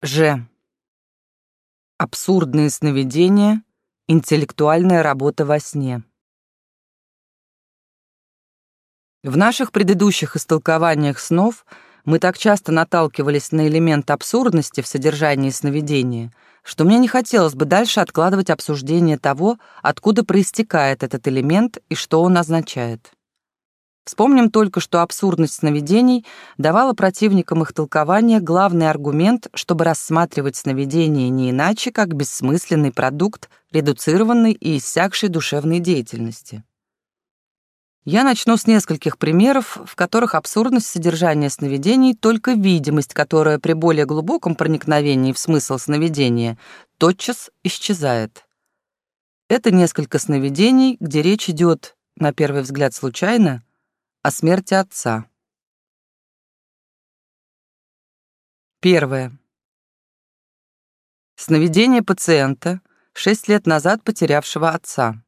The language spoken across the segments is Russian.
Ж. Абсурдные сновидения, интеллектуальная работа во сне. В наших предыдущих истолкованиях снов мы так часто наталкивались на элемент абсурдности в содержании сновидения, что мне не хотелось бы дальше откладывать обсуждение того, откуда проистекает этот элемент и что он означает. Вспомним только, что абсурдность сновидений давала противникам их толкования главный аргумент, чтобы рассматривать сновидение не иначе, как бессмысленный продукт редуцированной и иссякшей душевной деятельности. Я начну с нескольких примеров, в которых абсурдность содержания сновидений только видимость, которая при более глубоком проникновении в смысл сновидения тотчас исчезает. Это несколько сновидений, где речь идет, на первый взгляд случайно, о смерти отца. Первое. Сновидение пациента, шесть лет назад потерявшего отца.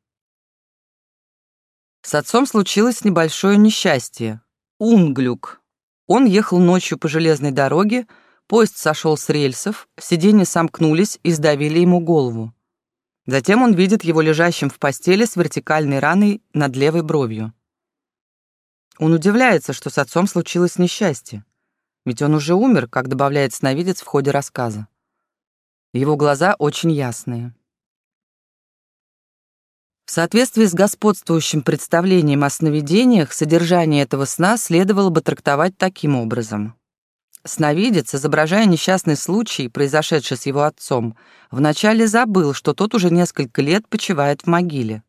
С отцом случилось небольшое несчастье. Унглюк. Он ехал ночью по железной дороге, поезд сошел с рельсов, сиденья сомкнулись и сдавили ему голову. Затем он видит его лежащим в постели с вертикальной раной над левой бровью. Он удивляется, что с отцом случилось несчастье. Ведь он уже умер, как добавляет сновидец в ходе рассказа. Его глаза очень ясные. В соответствии с господствующим представлением о сновидениях, содержание этого сна следовало бы трактовать таким образом. Сновидец, изображая несчастный случай, произошедший с его отцом, вначале забыл, что тот уже несколько лет почивает в могиле.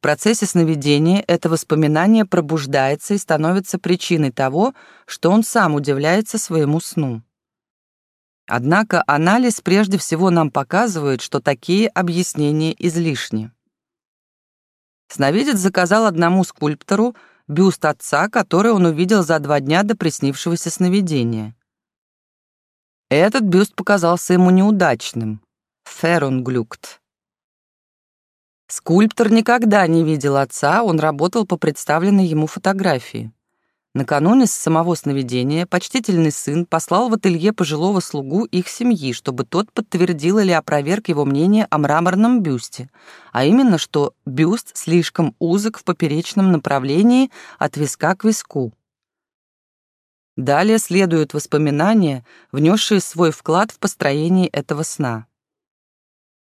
В процессе сновидения это воспоминание пробуждается и становится причиной того, что он сам удивляется своему сну. Однако анализ прежде всего нам показывает, что такие объяснения излишни. Сновидец заказал одному скульптору бюст отца, который он увидел за два дня до приснившегося сновидения. Этот бюст показался ему неудачным. Ферунглюкт. Скульптор никогда не видел отца, он работал по представленной ему фотографии. Накануне с самого сновидения почтительный сын послал в ателье пожилого слугу их семьи, чтобы тот подтвердил или опроверг его мнение о мраморном бюсте, а именно, что бюст слишком узок в поперечном направлении от виска к виску. Далее следуют воспоминания, внесшие свой вклад в построение этого сна.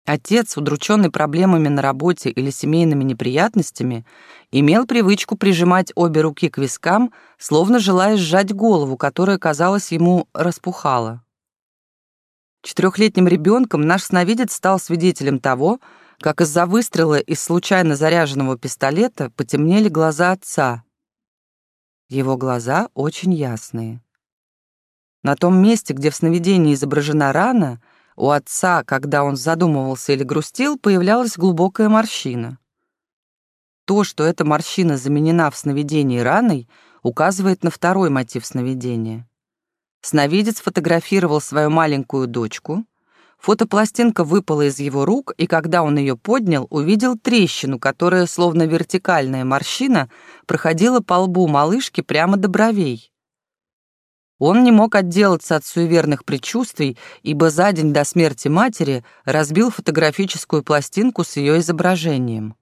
Отец, удрученный проблемами на работе или семейными неприятностями, имел привычку прижимать обе руки к вискам, словно желая сжать голову, которая, казалось, ему распухала. Четырехлетним ребенком наш сновидец стал свидетелем того, как из-за выстрела из случайно заряженного пистолета потемнели глаза отца. Его глаза очень ясные. На том месте, где в сновидении изображена рана — у отца, когда он задумывался или грустил, появлялась глубокая морщина. То, что эта морщина заменена в сновидении раной, указывает на второй мотив сновидения. Сновидец фотографировал свою маленькую дочку. Фотопластинка выпала из его рук, и когда он ее поднял, увидел трещину, которая, словно вертикальная морщина, проходила по лбу малышки прямо до бровей. Он не мог отделаться от суеверных предчувствий, ибо за день до смерти матери разбил фотографическую пластинку с ее изображением.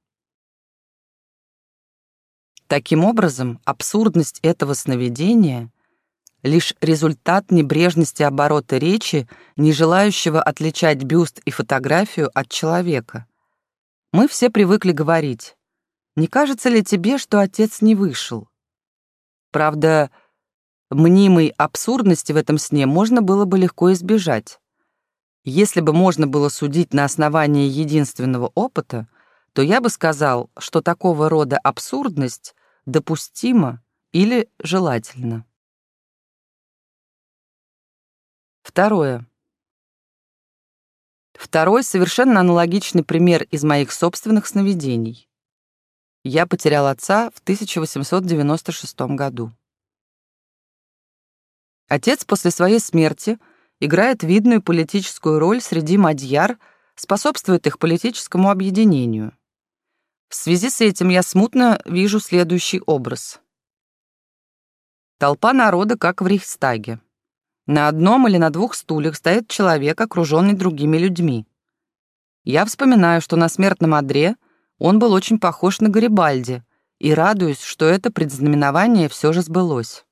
Таким образом, абсурдность этого сновидения — лишь результат небрежности оборота речи, не желающего отличать бюст и фотографию от человека. Мы все привыкли говорить, «Не кажется ли тебе, что отец не вышел?» Правда, мнимой абсурдности в этом сне можно было бы легко избежать. Если бы можно было судить на основании единственного опыта, то я бы сказал, что такого рода абсурдность допустима или желательна. Второе. Второй совершенно аналогичный пример из моих собственных сновидений. Я потерял отца в 1896 году. Отец после своей смерти играет видную политическую роль среди мадьяр, способствует их политическому объединению. В связи с этим я смутно вижу следующий образ. Толпа народа, как в Рейхстаге. На одном или на двух стульях стоит человек, окруженный другими людьми. Я вспоминаю, что на смертном одре он был очень похож на Гарибальди, и радуюсь, что это предзнаменование все же сбылось.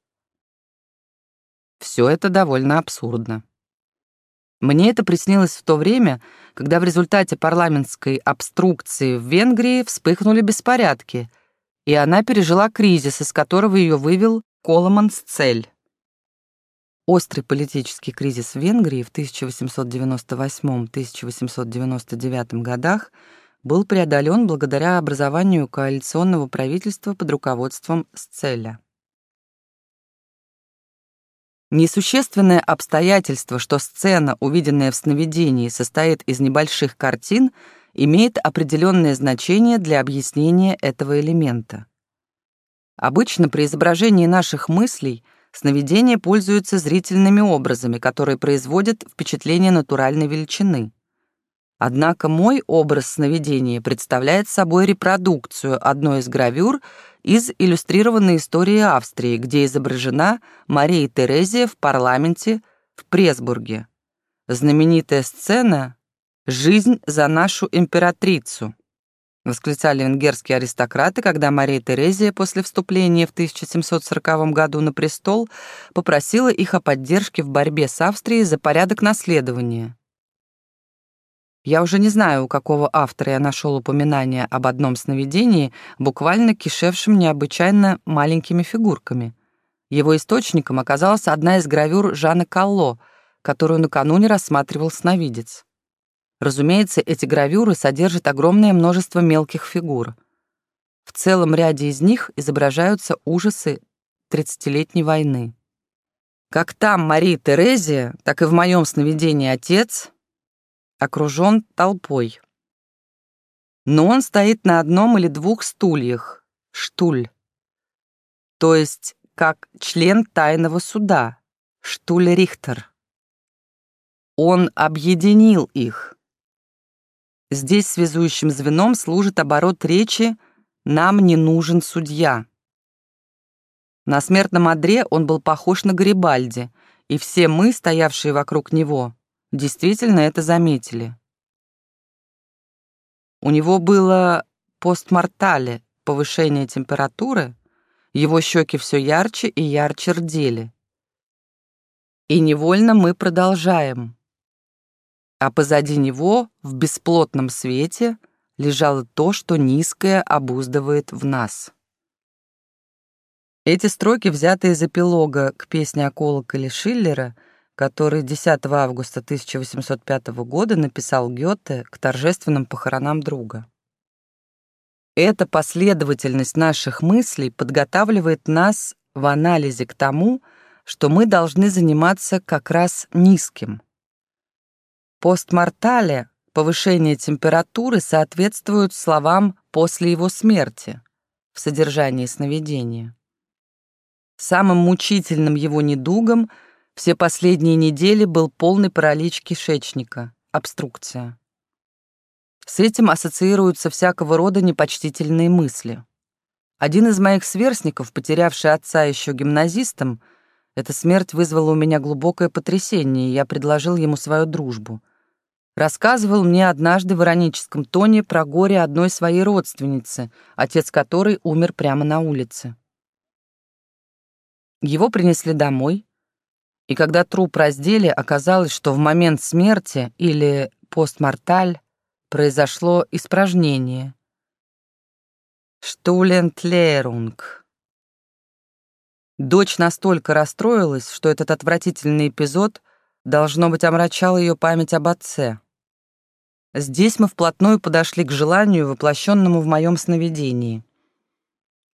Все это довольно абсурдно. Мне это приснилось в то время, когда в результате парламентской обструкции в Венгрии вспыхнули беспорядки, и она пережила кризис, из которого ее вывел Коломанс-Цель. Острый политический кризис в Венгрии в 1898-1899 годах был преодолен благодаря образованию коалиционного правительства под руководством Сцеля. Несущественное обстоятельство, что сцена, увиденная в сновидении, состоит из небольших картин, имеет определенное значение для объяснения этого элемента. Обычно при изображении наших мыслей сновидения пользуются зрительными образами, которые производят впечатление натуральной величины. Однако мой образ сновидения представляет собой репродукцию одной из гравюр из иллюстрированной истории Австрии, где изображена Мария Терезия в парламенте в Пресбурге. Знаменитая сцена «Жизнь за нашу императрицу», восклицали венгерские аристократы, когда Мария Терезия после вступления в 1740 году на престол попросила их о поддержке в борьбе с Австрией за порядок наследования. Я уже не знаю, у какого автора я нашел упоминание об одном сновидении, буквально кишевшем необычайно маленькими фигурками. Его источником оказалась одна из гравюр Жана Калло, которую накануне рассматривал сновидец. Разумеется, эти гравюры содержат огромное множество мелких фигур. В целом ряде из них изображаются ужасы тридцатилетней войны. Как там Мария Терезия, так и в моем сновидении отец окружен толпой. Но он стоит на одном или двух стульях, штуль, то есть как член тайного суда, штуль-рихтер. Он объединил их. Здесь связующим звеном служит оборот речи «нам не нужен судья». На смертном одре он был похож на Гарибальди, и все мы, стоявшие вокруг него, действительно это заметили. У него было постмортале, повышение температуры, его щеки все ярче и ярче рдели. И невольно мы продолжаем. А позади него, в бесплотном свете, лежало то, что низкое обуздывает в нас. Эти строки взяты из эпилога к песне о колоколе Шиллера — который 10 августа 1805 года написал Гёте к торжественным похоронам друга. Эта последовательность наших мыслей подготавливает нас в анализе к тому, что мы должны заниматься как раз низким. Постмортале повышение температуры соответствует словам «после его смерти» в содержании сновидения. Самым мучительным его недугом — все последние недели был полный паралич кишечника, обструкция. С этим ассоциируются всякого рода непочтительные мысли. Один из моих сверстников, потерявший отца еще гимназистом, эта смерть вызвала у меня глубокое потрясение, и я предложил ему свою дружбу. Рассказывал мне однажды в ироническом тоне про горе одной своей родственницы, отец которой умер прямо на улице. Его принесли домой, и когда труп раздели, оказалось, что в момент смерти или постморталь произошло испражнение. Штулентлерунг. Дочь настолько расстроилась, что этот отвратительный эпизод, должно быть, омрачал ее память об отце. Здесь мы вплотную подошли к желанию, воплощенному в моем сновидении.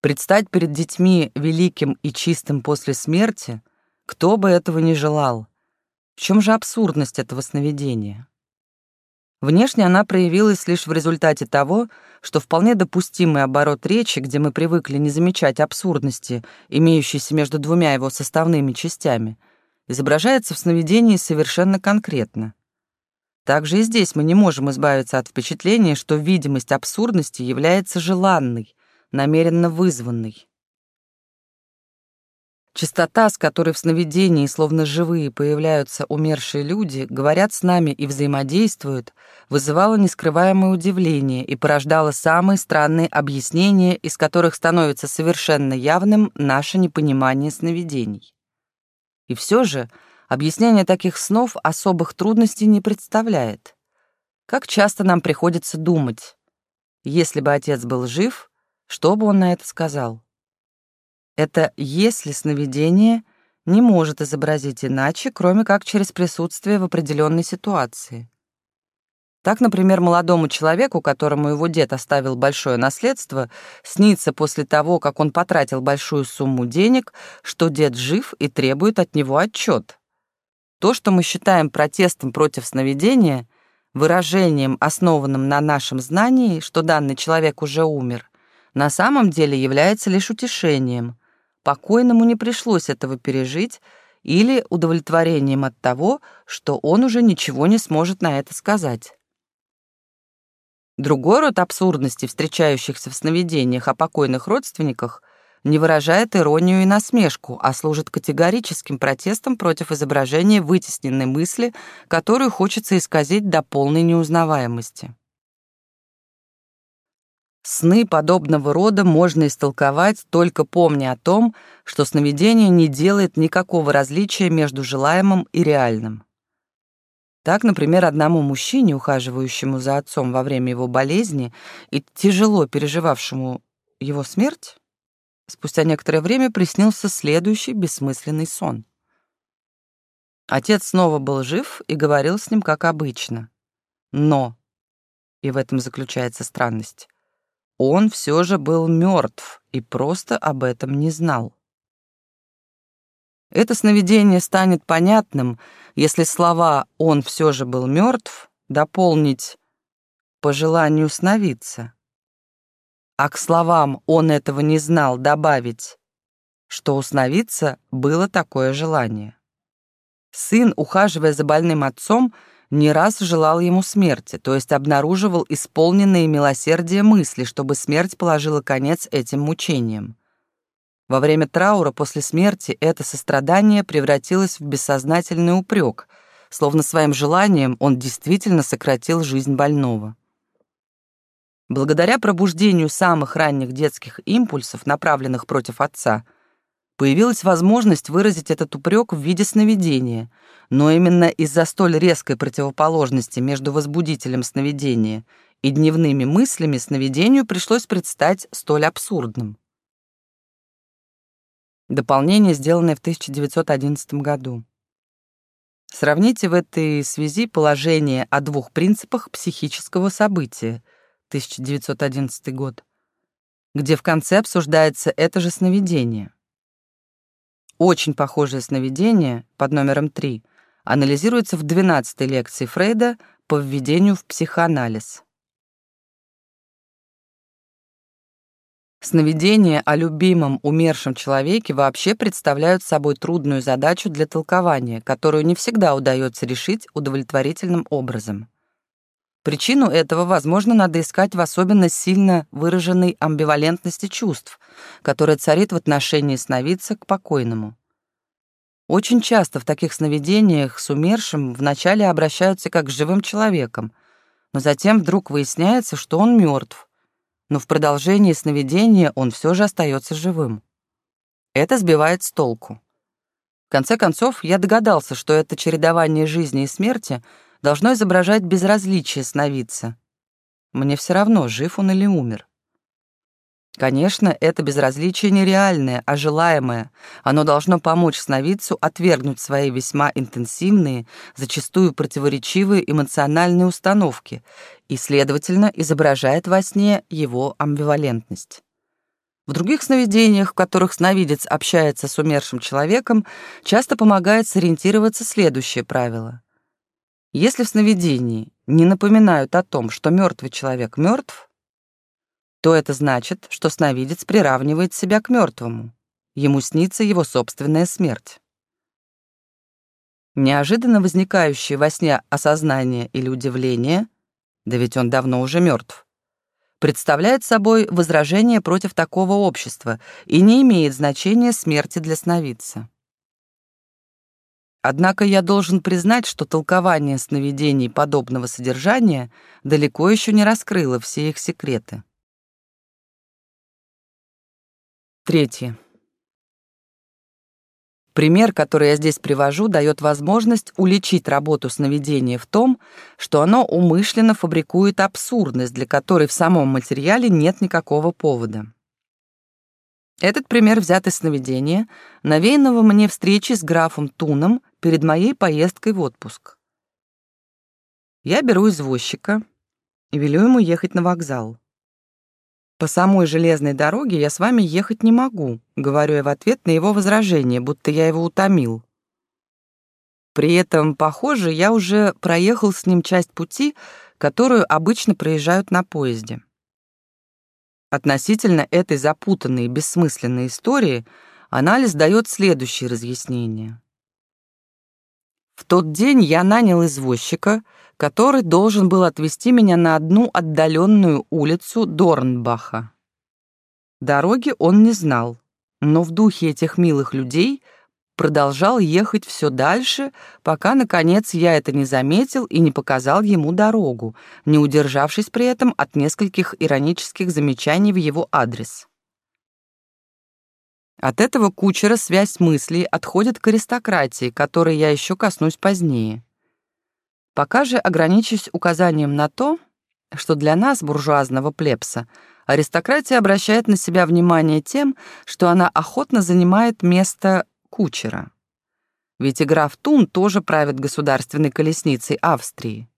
Предстать перед детьми великим и чистым после смерти — кто бы этого не желал? В чем же абсурдность этого сновидения? Внешне она проявилась лишь в результате того, что вполне допустимый оборот речи, где мы привыкли не замечать абсурдности, имеющейся между двумя его составными частями, изображается в сновидении совершенно конкретно. Также и здесь мы не можем избавиться от впечатления, что видимость абсурдности является желанной, намеренно вызванной. Частота, с которой в сновидении словно живые появляются умершие люди, говорят с нами и взаимодействуют, вызывала нескрываемое удивление и порождала самые странные объяснения, из которых становится совершенно явным наше непонимание сновидений. И все же объяснение таких снов особых трудностей не представляет. Как часто нам приходится думать, если бы отец был жив, что бы он на это сказал? Это «если сновидение» не может изобразить иначе, кроме как через присутствие в определенной ситуации. Так, например, молодому человеку, которому его дед оставил большое наследство, снится после того, как он потратил большую сумму денег, что дед жив и требует от него отчет. То, что мы считаем протестом против сновидения, выражением, основанным на нашем знании, что данный человек уже умер, на самом деле является лишь утешением, покойному не пришлось этого пережить, или удовлетворением от того, что он уже ничего не сможет на это сказать. Другой род абсурдности, встречающихся в сновидениях о покойных родственниках, не выражает иронию и насмешку, а служит категорическим протестом против изображения вытесненной мысли, которую хочется исказить до полной неузнаваемости. Сны подобного рода можно истолковать, только помня о том, что сновидение не делает никакого различия между желаемым и реальным. Так, например, одному мужчине, ухаживающему за отцом во время его болезни и тяжело переживавшему его смерть, спустя некоторое время приснился следующий бессмысленный сон. Отец снова был жив и говорил с ним как обычно. Но, и в этом заключается странность, он все же был мертв и просто об этом не знал. Это сновидение станет понятным, если слова «он все же был мертв» дополнить «по желанию сновидца», а к словам «он этого не знал» добавить, что у сновидца было такое желание. Сын, ухаживая за больным отцом, не раз желал ему смерти, то есть обнаруживал исполненные милосердия мысли, чтобы смерть положила конец этим мучениям. Во время траура после смерти это сострадание превратилось в бессознательный упрек, словно своим желанием он действительно сократил жизнь больного. Благодаря пробуждению самых ранних детских импульсов, направленных против отца – появилась возможность выразить этот упрек в виде сновидения, но именно из-за столь резкой противоположности между возбудителем сновидения и дневными мыслями сновидению пришлось предстать столь абсурдным. Дополнение, сделанное в 1911 году. Сравните в этой связи положение о двух принципах психического события, 1911 год, где в конце обсуждается это же сновидение. Очень похожее сновидение под номером 3 анализируется в 12-й лекции Фрейда по введению в психоанализ. Сновидения о любимом умершем человеке вообще представляют собой трудную задачу для толкования, которую не всегда удается решить удовлетворительным образом. Причину этого, возможно, надо искать в особенно сильно выраженной амбивалентности чувств, которая царит в отношении сновидца к покойному. Очень часто в таких сновидениях с умершим вначале обращаются как с живым человеком, но затем вдруг выясняется, что он мертв, но в продолжении сновидения он все же остается живым. Это сбивает с толку. В конце концов, я догадался, что это чередование жизни и смерти — должно изображать безразличие сновидца. Мне все равно, жив он или умер. Конечно, это безразличие нереальное, а желаемое. Оно должно помочь сновидцу отвергнуть свои весьма интенсивные, зачастую противоречивые эмоциональные установки и, следовательно, изображает во сне его амбивалентность. В других сновидениях, в которых сновидец общается с умершим человеком, часто помогает сориентироваться следующее правило. Если в сновидении не напоминают о том, что мертвый человек мертв, то это значит, что сновидец приравнивает себя к мертвому. Ему снится его собственная смерть. Неожиданно возникающее во сне осознание или удивление, да ведь он давно уже мертв, представляет собой возражение против такого общества и не имеет значения смерти для сновидца. Однако я должен признать, что толкование сновидений подобного содержания далеко еще не раскрыло все их секреты. Третье. Пример, который я здесь привожу, дает возможность уличить работу сновидения в том, что оно умышленно фабрикует абсурдность, для которой в самом материале нет никакого повода. Этот пример взят из сновидения, навеянного мне встречи с графом Туном перед моей поездкой в отпуск. Я беру извозчика и велю ему ехать на вокзал. «По самой железной дороге я с вами ехать не могу», говорю я в ответ на его возражение, будто я его утомил. При этом, похоже, я уже проехал с ним часть пути, которую обычно проезжают на поезде. Относительно этой запутанной и бессмысленной истории анализ дает следующее разъяснение. В тот день я нанял извозчика, который должен был отвезти меня на одну отдаленную улицу Дорнбаха. Дороги он не знал, но в духе этих милых людей продолжал ехать все дальше, пока, наконец, я это не заметил и не показал ему дорогу, не удержавшись при этом от нескольких иронических замечаний в его адрес. От этого кучера связь мыслей отходит к аристократии, которой я еще коснусь позднее. Пока же ограничусь указанием на то, что для нас, буржуазного плебса, аристократия обращает на себя внимание тем, что она охотно занимает место кучера. Ведь и граф Тун тоже правит государственной колесницей Австрии.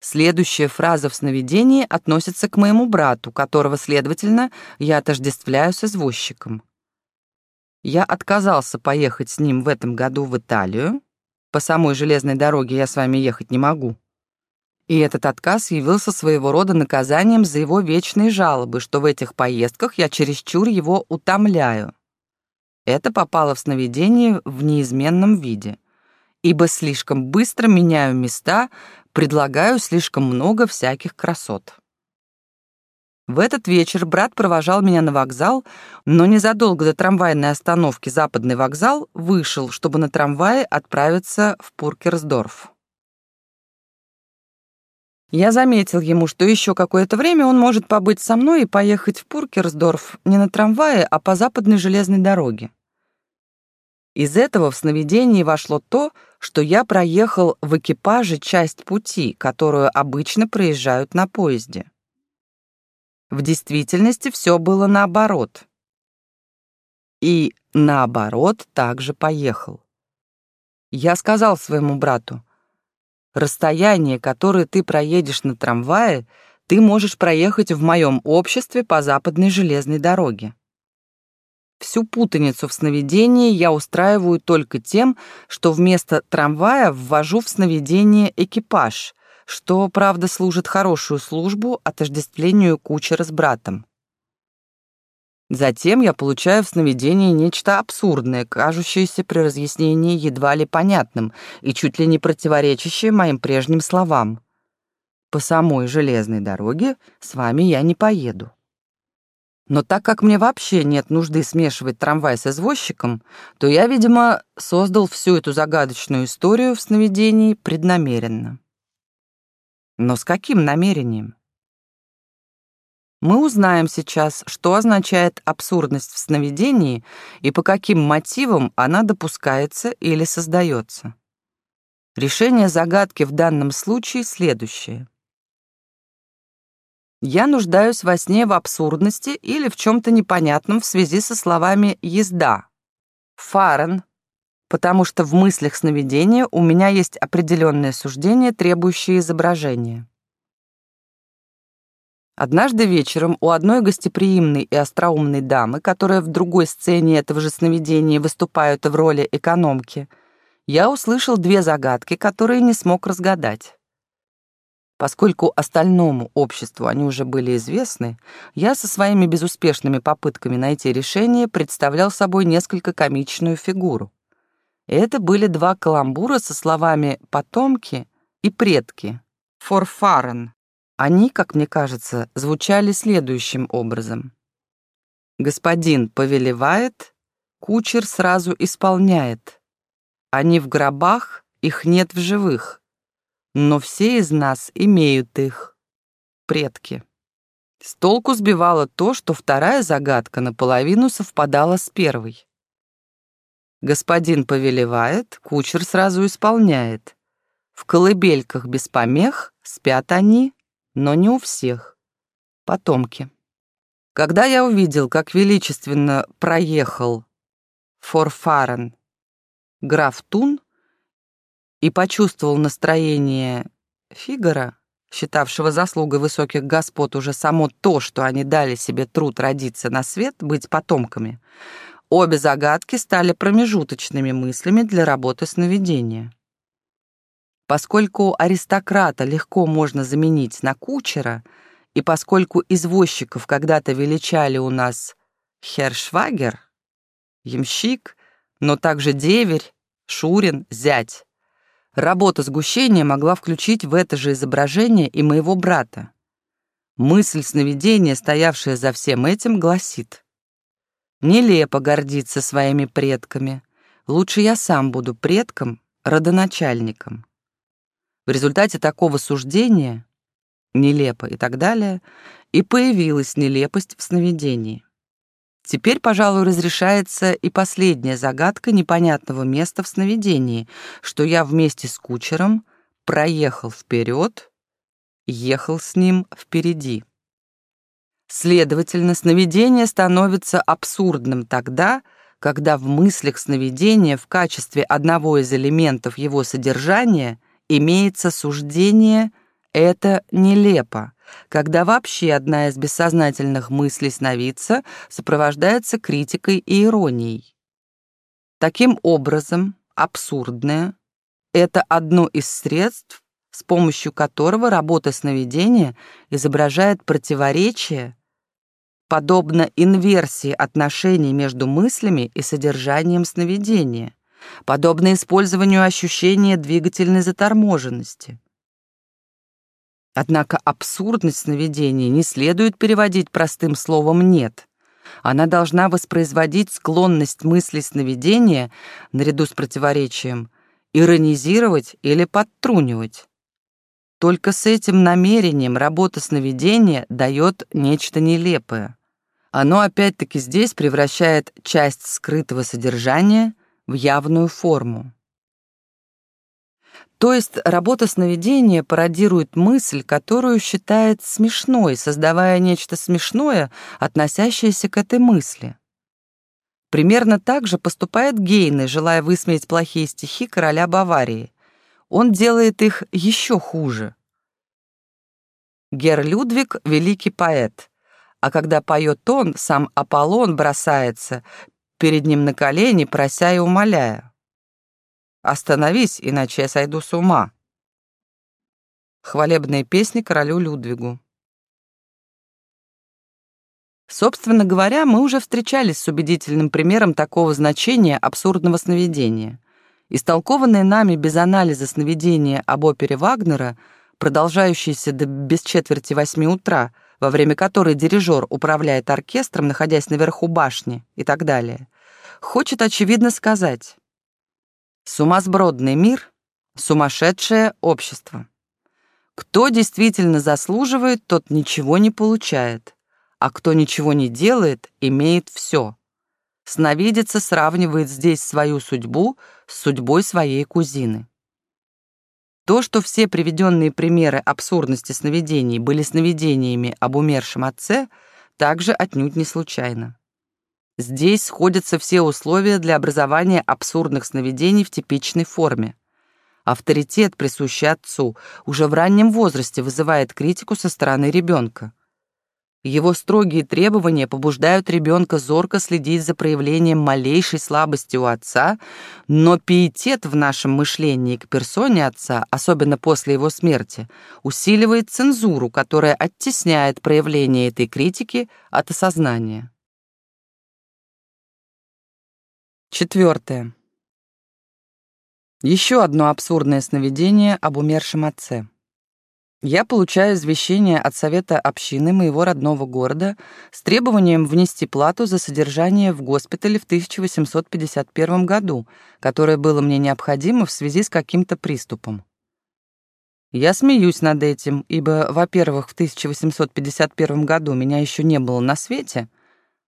Следующая фраза в сновидении относится к моему брату, которого, следовательно, я отождествляю с извозчиком. Я отказался поехать с ним в этом году в Италию, по самой железной дороге я с вами ехать не могу. И этот отказ явился своего рода наказанием за его вечные жалобы, что в этих поездках я чересчур его утомляю. Это попало в сновидение в неизменном виде, ибо слишком быстро меняю места, предлагаю слишком много всяких красот. В этот вечер брат провожал меня на вокзал, но незадолго до трамвайной остановки «Западный вокзал» вышел, чтобы на трамвае отправиться в Пуркерсдорф. Я заметил ему, что еще какое-то время он может побыть со мной и поехать в Пуркерсдорф не на трамвае, а по западной железной дороге. Из этого в сновидении вошло то, что я проехал в экипаже часть пути, которую обычно проезжают на поезде. В действительности все было наоборот. И наоборот также поехал. Я сказал своему брату, расстояние, которое ты проедешь на трамвае, ты можешь проехать в моем обществе по западной железной дороге. Всю путаницу в сновидении я устраиваю только тем, что вместо трамвая ввожу в сновидение экипаж, что, правда, служит хорошую службу отождествлению кучера с братом. Затем я получаю в сновидении нечто абсурдное, кажущееся при разъяснении едва ли понятным и чуть ли не противоречащее моим прежним словам. По самой железной дороге с вами я не поеду. Но так как мне вообще нет нужды смешивать трамвай с извозчиком, то я, видимо, создал всю эту загадочную историю в сновидении преднамеренно. Но с каким намерением? Мы узнаем сейчас, что означает абсурдность в сновидении и по каким мотивам она допускается или создается. Решение загадки в данном случае следующее. Я нуждаюсь во сне в абсурдности или в чем-то непонятном в связи со словами «езда», «фарен», потому что в мыслях сновидения у меня есть определенное суждение, требующее изображения. Однажды вечером у одной гостеприимной и остроумной дамы, которая в другой сцене этого же сновидения выступает в роли экономки, я услышал две загадки, которые не смог разгадать. Поскольку остальному обществу они уже были известны, я со своими безуспешными попытками найти решение представлял собой несколько комичную фигуру. Это были два каламбура со словами «потомки» и «предки» «forfahren». Они, как мне кажется, звучали следующим образом. «Господин повелевает, кучер сразу исполняет. Они в гробах, их нет в живых, но все из нас имеют их. Предки». С толку сбивало то, что вторая загадка наполовину совпадала с первой. Господин повелевает, кучер сразу исполняет. В колыбельках без помех спят они, но не у всех. Потомки. Когда я увидел, как величественно проехал Форфарен граф Тун и почувствовал настроение Фигара, считавшего заслугой высоких господ уже само то, что они дали себе труд родиться на свет, быть потомками, обе загадки стали промежуточными мыслями для работы сновидения. Поскольку аристократа легко можно заменить на кучера, и поскольку извозчиков когда-то величали у нас Хершвагер, ямщик, но также деверь, шурин, зять, работа сгущения могла включить в это же изображение и моего брата. Мысль сновидения, стоявшая за всем этим, гласит «Нелепо гордиться своими предками. Лучше я сам буду предком, родоначальником». В результате такого суждения, нелепо и так далее, и появилась нелепость в сновидении. Теперь, пожалуй, разрешается и последняя загадка непонятного места в сновидении, что я вместе с кучером проехал вперед, ехал с ним впереди. Следовательно, сновидение становится абсурдным тогда, когда в мыслях сновидения в качестве одного из элементов его содержания имеется суждение «это нелепо», когда вообще одна из бессознательных мыслей сновидца сопровождается критикой и иронией. Таким образом, абсурдное — это одно из средств, с помощью которого работа сновидения изображает противоречие, подобно инверсии отношений между мыслями и содержанием сновидения подобно использованию ощущения двигательной заторможенности. Однако абсурдность сновидения не следует переводить простым словом «нет». Она должна воспроизводить склонность мысли сновидения наряду с противоречием, иронизировать или подтрунивать. Только с этим намерением работа сновидения дает нечто нелепое. Оно опять-таки здесь превращает часть скрытого содержания в явную форму. То есть работа сновидения пародирует мысль, которую считает смешной, создавая нечто смешное, относящееся к этой мысли. Примерно так же поступает Гейне, желая высмеять плохие стихи короля Баварии. Он делает их еще хуже. Гер Людвиг — великий поэт, а когда поет он, сам Аполлон бросается, перед ним на колени, прося и умоляя. «Остановись, иначе я сойду с ума». Хвалебные песни королю Людвигу. Собственно говоря, мы уже встречались с убедительным примером такого значения абсурдного сновидения. Истолкованное нами без анализа сновидения об опере Вагнера, продолжающееся до без четверти восьми утра — во время которой дирижер управляет оркестром, находясь наверху башни и так далее, хочет, очевидно, сказать «Сумасбродный мир — сумасшедшее общество. Кто действительно заслуживает, тот ничего не получает, а кто ничего не делает, имеет все». Сновидица сравнивает здесь свою судьбу с судьбой своей кузины. То, что все приведенные примеры абсурдности сновидений были сновидениями об умершем отце, также отнюдь не случайно. Здесь сходятся все условия для образования абсурдных сновидений в типичной форме. Авторитет, присущий отцу, уже в раннем возрасте вызывает критику со стороны ребенка. Его строгие требования побуждают ребенка зорко следить за проявлением малейшей слабости у отца, но пиетет в нашем мышлении к персоне отца, особенно после его смерти, усиливает цензуру, которая оттесняет проявление этой критики от осознания. Четвертое. Еще одно абсурдное сновидение об умершем отце. Я получаю извещение от Совета общины моего родного города с требованием внести плату за содержание в госпитале в 1851 году, которое было мне необходимо в связи с каким-то приступом. Я смеюсь над этим, ибо, во-первых, в 1851 году меня еще не было на свете,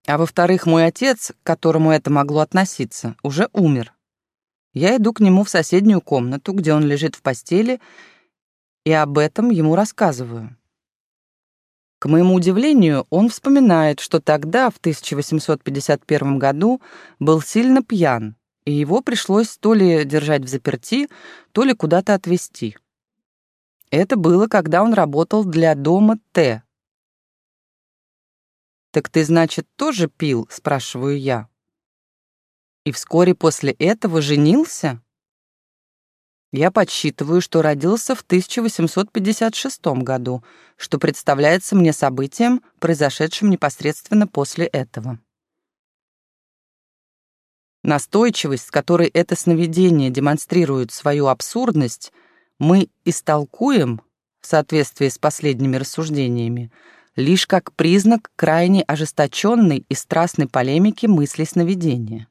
а во-вторых, мой отец, к которому это могло относиться, уже умер. Я иду к нему в соседнюю комнату, где он лежит в постели, и об этом ему рассказываю. К моему удивлению, он вспоминает, что тогда, в 1851 году, был сильно пьян, и его пришлось то ли держать в заперти, то ли куда-то отвезти. Это было, когда он работал для дома Т. «Так ты, значит, тоже пил?» — спрашиваю я. «И вскоре после этого женился?» Я подсчитываю, что родился в 1856 году, что представляется мне событием, произошедшим непосредственно после этого. Настойчивость, с которой это сновидение демонстрирует свою абсурдность, мы истолкуем, в соответствии с последними рассуждениями, лишь как признак крайне ожесточенной и страстной полемики мысли сновидения.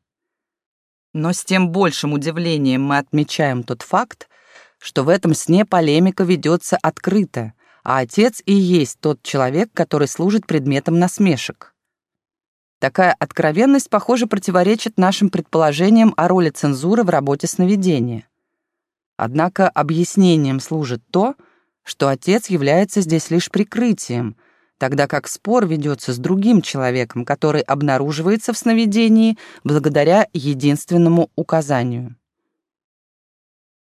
Но с тем большим удивлением мы отмечаем тот факт, что в этом сне полемика ведется открыто, а отец и есть тот человек, который служит предметом насмешек. Такая откровенность, похоже, противоречит нашим предположениям о роли цензуры в работе сновидения. Однако объяснением служит то, что отец является здесь лишь прикрытием — тогда как спор ведется с другим человеком, который обнаруживается в сновидении благодаря единственному указанию.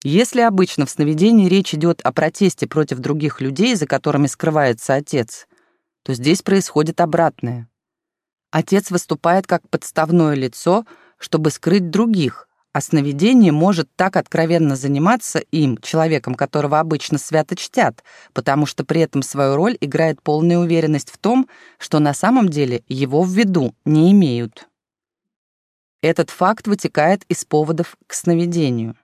Если обычно в сновидении речь идет о протесте против других людей, за которыми скрывается отец, то здесь происходит обратное. Отец выступает как подставное лицо, чтобы скрыть других, а сновидение может так откровенно заниматься им, человеком, которого обычно свято чтят, потому что при этом свою роль играет полная уверенность в том, что на самом деле его в виду не имеют. Этот факт вытекает из поводов к сновидению.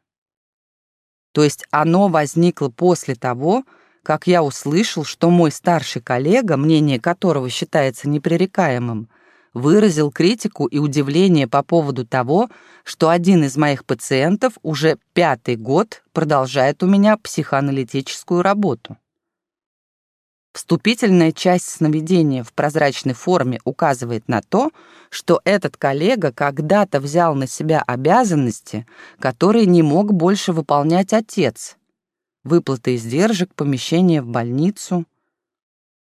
То есть оно возникло после того, как я услышал, что мой старший коллега, мнение которого считается непререкаемым, выразил критику и удивление по поводу того, что один из моих пациентов уже пятый год продолжает у меня психоаналитическую работу. Вступительная часть сновидения в прозрачной форме указывает на то, что этот коллега когда-то взял на себя обязанности, которые не мог больше выполнять отец. Выплаты издержек, помещение в больницу.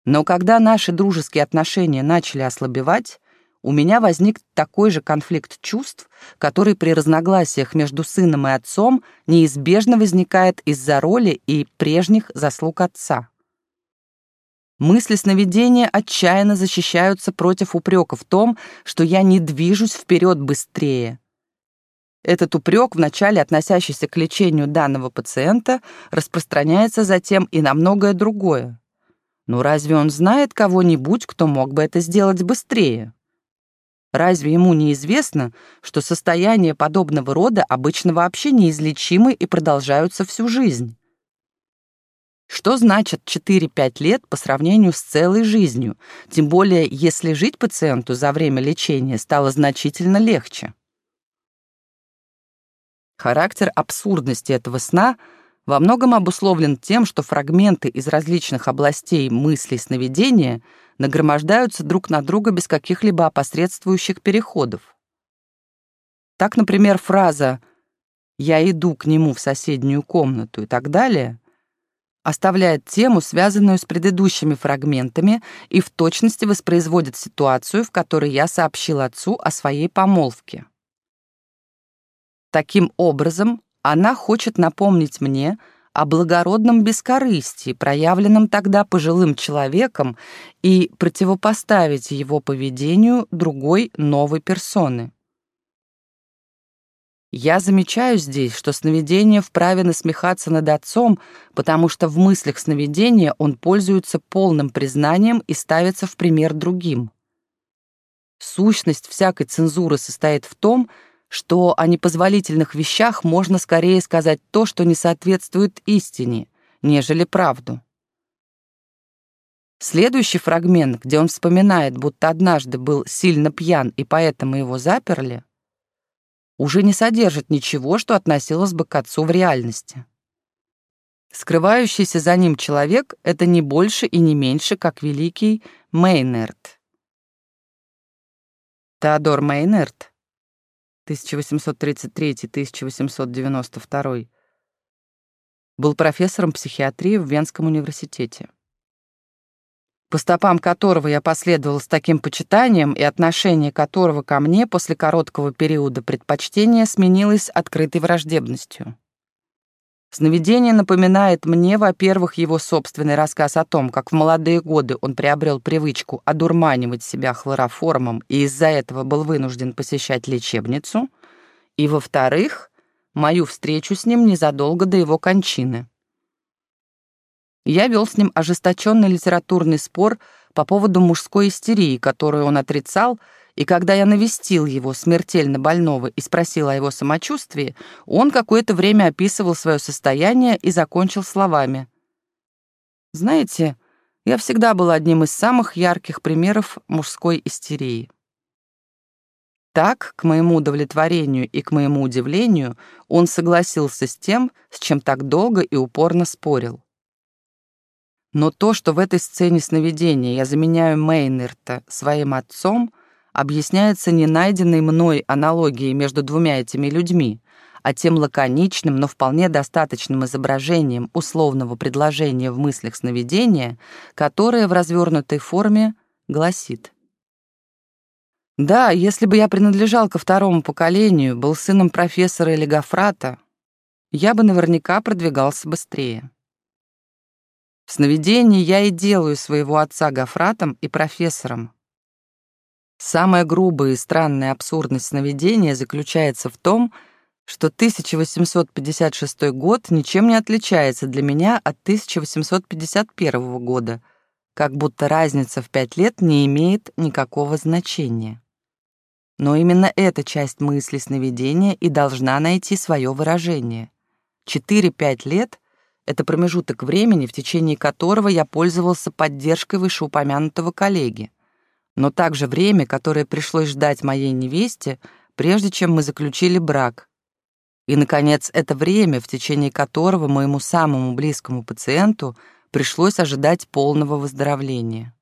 Но когда наши дружеские отношения начали ослабевать, у меня возник такой же конфликт чувств, который при разногласиях между сыном и отцом неизбежно возникает из-за роли и прежних заслуг отца. Мысли сновидения отчаянно защищаются против упрека в том, что я не движусь вперед быстрее. Этот упрек, вначале относящийся к лечению данного пациента, распространяется затем и на многое другое. Но разве он знает кого-нибудь, кто мог бы это сделать быстрее? Разве ему не известно, что состояния подобного рода обычно вообще неизлечимы и продолжаются всю жизнь? Что значит 4-5 лет по сравнению с целой жизнью, тем более если жить пациенту за время лечения стало значительно легче? Характер абсурдности этого сна во многом обусловлен тем, что фрагменты из различных областей мыслей сновидения – нагромождаются друг на друга без каких-либо опосредствующих переходов. Так, например, фраза «я иду к нему в соседнюю комнату» и так далее оставляет тему, связанную с предыдущими фрагментами, и в точности воспроизводит ситуацию, в которой я сообщил отцу о своей помолвке. Таким образом, она хочет напомнить мне, о благородном бескорыстии, проявленном тогда пожилым человеком, и противопоставить его поведению другой новой персоны. Я замечаю здесь, что сновидение вправе насмехаться над отцом, потому что в мыслях сновидения он пользуется полным признанием и ставится в пример другим. Сущность всякой цензуры состоит в том, что о непозволительных вещах можно скорее сказать то, что не соответствует истине, нежели правду. Следующий фрагмент, где он вспоминает, будто однажды был сильно пьян и поэтому его заперли, уже не содержит ничего, что относилось бы к отцу в реальности. Скрывающийся за ним человек — это не больше и не меньше, как великий Мейнерт. Теодор Мейнерт, 1833-1892, был профессором психиатрии в Венском университете по стопам которого я последовал с таким почитанием и отношение которого ко мне после короткого периода предпочтения сменилось открытой враждебностью. Сновидение напоминает мне, во-первых, его собственный рассказ о том, как в молодые годы он приобрел привычку одурманивать себя хлороформом и из-за этого был вынужден посещать лечебницу, и, во-вторых, мою встречу с ним незадолго до его кончины. Я вел с ним ожесточенный литературный спор по поводу мужской истерии, которую он отрицал, и когда я навестил его, смертельно больного, и спросил о его самочувствии, он какое-то время описывал свое состояние и закончил словами. «Знаете, я всегда был одним из самых ярких примеров мужской истерии». Так, к моему удовлетворению и к моему удивлению, он согласился с тем, с чем так долго и упорно спорил. Но то, что в этой сцене сновидения я заменяю Мейнерта своим отцом, объясняется не найденной мной аналогией между двумя этими людьми, а тем лаконичным, но вполне достаточным изображением условного предложения в мыслях сновидения, которое в развернутой форме гласит. Да, если бы я принадлежал ко второму поколению, был сыном профессора или гофрата, я бы наверняка продвигался быстрее. В сновидении я и делаю своего отца Гафратом и профессором. Самая грубая и странная абсурдность сновидения заключается в том, что 1856 год ничем не отличается для меня от 1851 года, как будто разница в пять лет не имеет никакого значения. Но именно эта часть мысли сновидения и должна найти свое выражение. 4-5 лет — это промежуток времени, в течение которого я пользовался поддержкой вышеупомянутого коллеги, но также время, которое пришлось ждать моей невесте, прежде чем мы заключили брак. И, наконец, это время, в течение которого моему самому близкому пациенту пришлось ожидать полного выздоровления.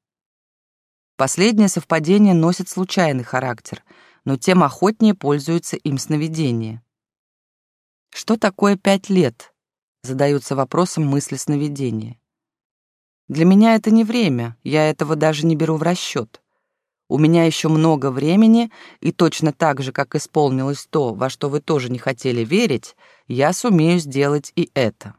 Последнее совпадение носит случайный характер, но тем охотнее пользуются им сновидения. Что такое пять лет? задаются вопросом мысли сновидения. Для меня это не время, я этого даже не беру в расчет. У меня еще много времени, и точно так же, как исполнилось то, во что вы тоже не хотели верить, я сумею сделать и это.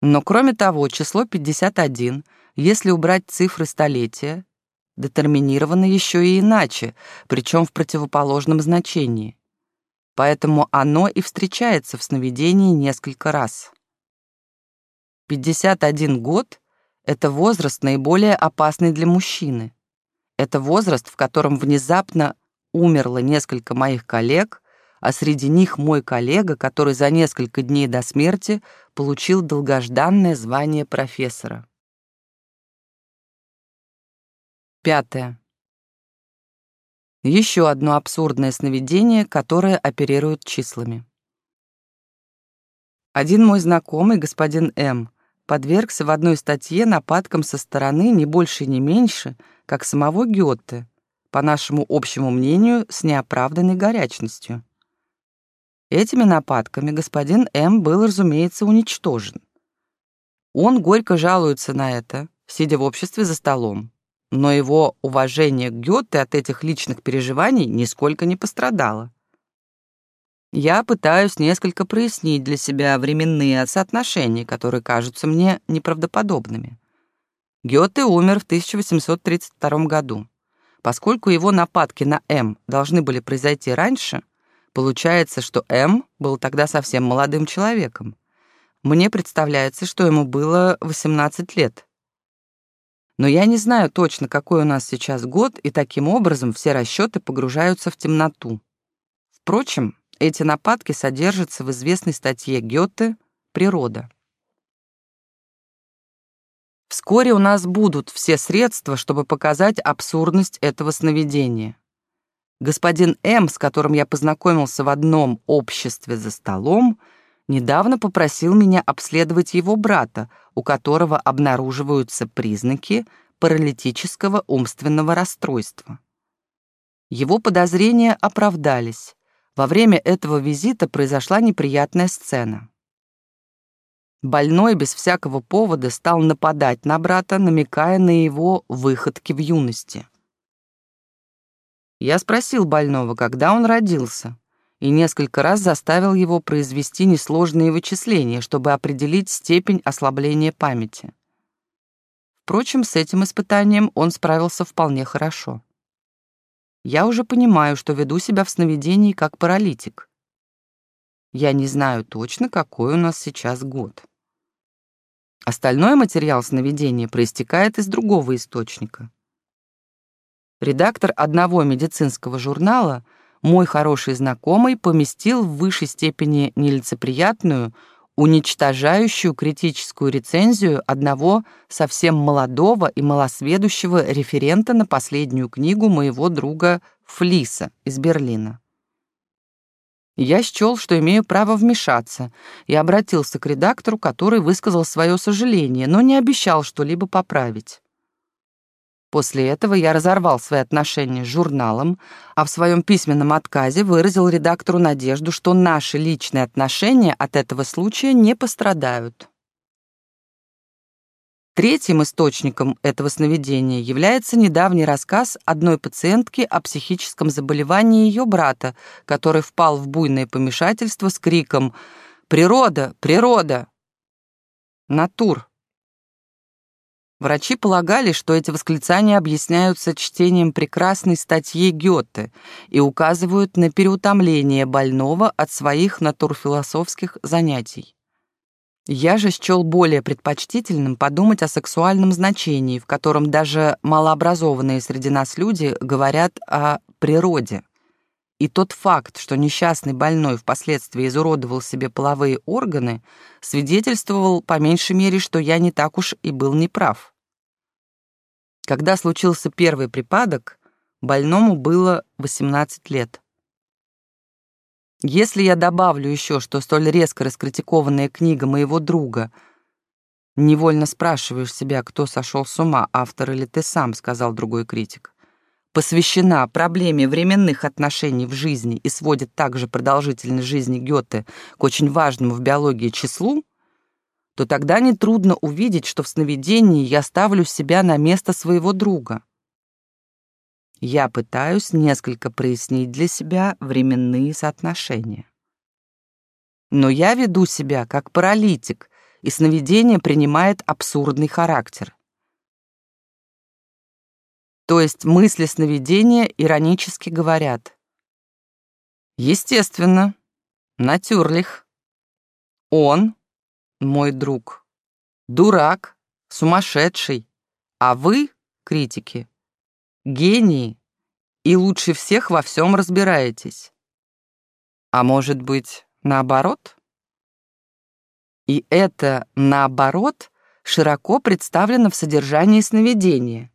Но кроме того, число 51, если убрать цифры столетия, детерминировано еще и иначе, причем в противоположном значении поэтому оно и встречается в сновидении несколько раз. 51 год — это возраст наиболее опасный для мужчины. Это возраст, в котором внезапно умерло несколько моих коллег, а среди них мой коллега, который за несколько дней до смерти получил долгожданное звание профессора. Пятое. Еще одно абсурдное сновидение, которое оперирует числами. Один мой знакомый, господин М., подвергся в одной статье нападкам со стороны не больше и не меньше, как самого Гёте, по нашему общему мнению, с неоправданной горячностью. Этими нападками господин М. был, разумеется, уничтожен. Он горько жалуется на это, сидя в обществе за столом но его уважение к Гёте от этих личных переживаний нисколько не пострадало. Я пытаюсь несколько прояснить для себя временные соотношения, которые кажутся мне неправдоподобными. Гёте умер в 1832 году. Поскольку его нападки на М должны были произойти раньше, получается, что М был тогда совсем молодым человеком. Мне представляется, что ему было 18 лет, но я не знаю точно, какой у нас сейчас год, и таким образом все расчеты погружаются в темноту. Впрочем, эти нападки содержатся в известной статье Гёте «Природа». Вскоре у нас будут все средства, чтобы показать абсурдность этого сновидения. Господин М, с которым я познакомился в одном обществе за столом, недавно попросил меня обследовать его брата, у которого обнаруживаются признаки паралитического умственного расстройства. Его подозрения оправдались. Во время этого визита произошла неприятная сцена. Больной без всякого повода стал нападать на брата, намекая на его выходки в юности. Я спросил больного, когда он родился, и несколько раз заставил его произвести несложные вычисления, чтобы определить степень ослабления памяти. Впрочем, с этим испытанием он справился вполне хорошо. Я уже понимаю, что веду себя в сновидении как паралитик. Я не знаю точно, какой у нас сейчас год. Остальной материал сновидения проистекает из другого источника. Редактор одного медицинского журнала, мой хороший знакомый, поместил в высшей степени нелицеприятную, уничтожающую критическую рецензию одного совсем молодого и малосведущего референта на последнюю книгу моего друга Флиса из Берлина. Я счел, что имею право вмешаться, и обратился к редактору, который высказал свое сожаление, но не обещал что-либо поправить. После этого я разорвал свои отношения с журналом, а в своем письменном отказе выразил редактору надежду, что наши личные отношения от этого случая не пострадают. Третьим источником этого сновидения является недавний рассказ одной пациентки о психическом заболевании ее брата, который впал в буйное помешательство с криком «Природа! Природа!» Натур. Врачи полагали, что эти восклицания объясняются чтением прекрасной статьи Гёте и указывают на переутомление больного от своих натурфилософских занятий. Я же счел более предпочтительным подумать о сексуальном значении, в котором даже малообразованные среди нас люди говорят о природе. И тот факт, что несчастный больной впоследствии изуродовал себе половые органы, свидетельствовал по меньшей мере, что я не так уж и был неправ. Когда случился первый припадок, больному было 18 лет. Если я добавлю еще, что столь резко раскритикованная книга моего друга «Невольно спрашиваешь себя, кто сошел с ума, автор или ты сам», — сказал другой критик, посвящена проблеме временных отношений в жизни и сводит также продолжительность жизни Гёте к очень важному в биологии числу, то тогда нетрудно увидеть, что в сновидении я ставлю себя на место своего друга я пытаюсь несколько прояснить для себя временные соотношения. Но я веду себя как паралитик, и сновидение принимает абсурдный характер. То есть мысли сновидения иронически говорят. Естественно, натюрлих. Он, мой друг, дурак, сумасшедший, а вы, критики, гении и лучше всех во всем разбираетесь. А может быть, наоборот? И это «наоборот» широко представлено в содержании сновидения.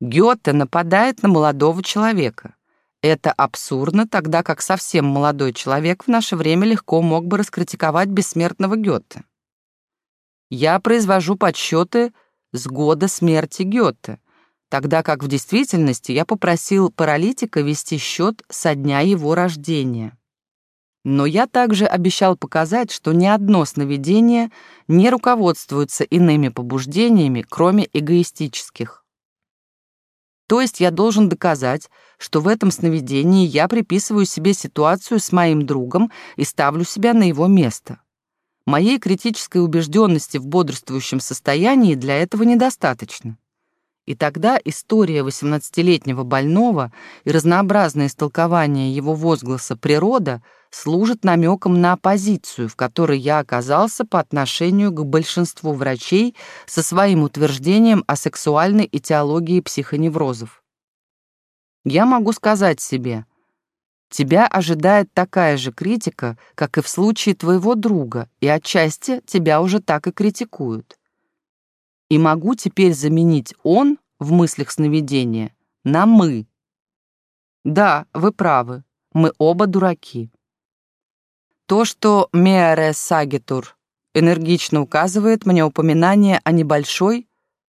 Гёте нападает на молодого человека. Это абсурдно, тогда как совсем молодой человек в наше время легко мог бы раскритиковать бессмертного Гёте. Я произвожу подсчеты с года смерти Гёте, тогда как в действительности я попросил паралитика вести счет со дня его рождения. Но я также обещал показать, что ни одно сновидение не руководствуется иными побуждениями, кроме эгоистических. То есть я должен доказать, что в этом сновидении я приписываю себе ситуацию с моим другом и ставлю себя на его место. Моей критической убежденности в бодрствующем состоянии для этого недостаточно. И тогда история 18-летнего больного и разнообразное истолкование его возгласа «природа» служат намеком на оппозицию, в которой я оказался по отношению к большинству врачей со своим утверждением о сексуальной этиологии психоневрозов. Я могу сказать себе, тебя ожидает такая же критика, как и в случае твоего друга, и отчасти тебя уже так и критикуют. И могу теперь заменить «он» в мыслях сновидения на «мы». Да, вы правы, мы оба дураки. То, что Меаре Сагитур энергично указывает мне упоминание о небольшой,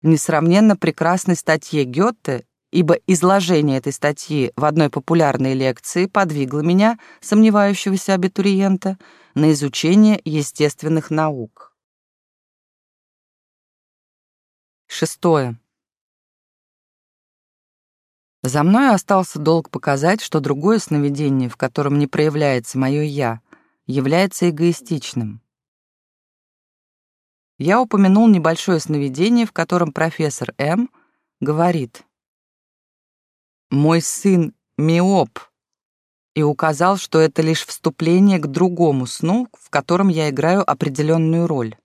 несравненно прекрасной статье Гёте, ибо изложение этой статьи в одной популярной лекции подвигло меня, сомневающегося абитуриента, на изучение естественных наук. Шестое. За мной остался долг показать, что другое сновидение, в котором не проявляется мое «я», является эгоистичным. Я упомянул небольшое сновидение, в котором профессор М. говорит «Мой сын миоп» и указал, что это лишь вступление к другому сну, в котором я играю определенную роль.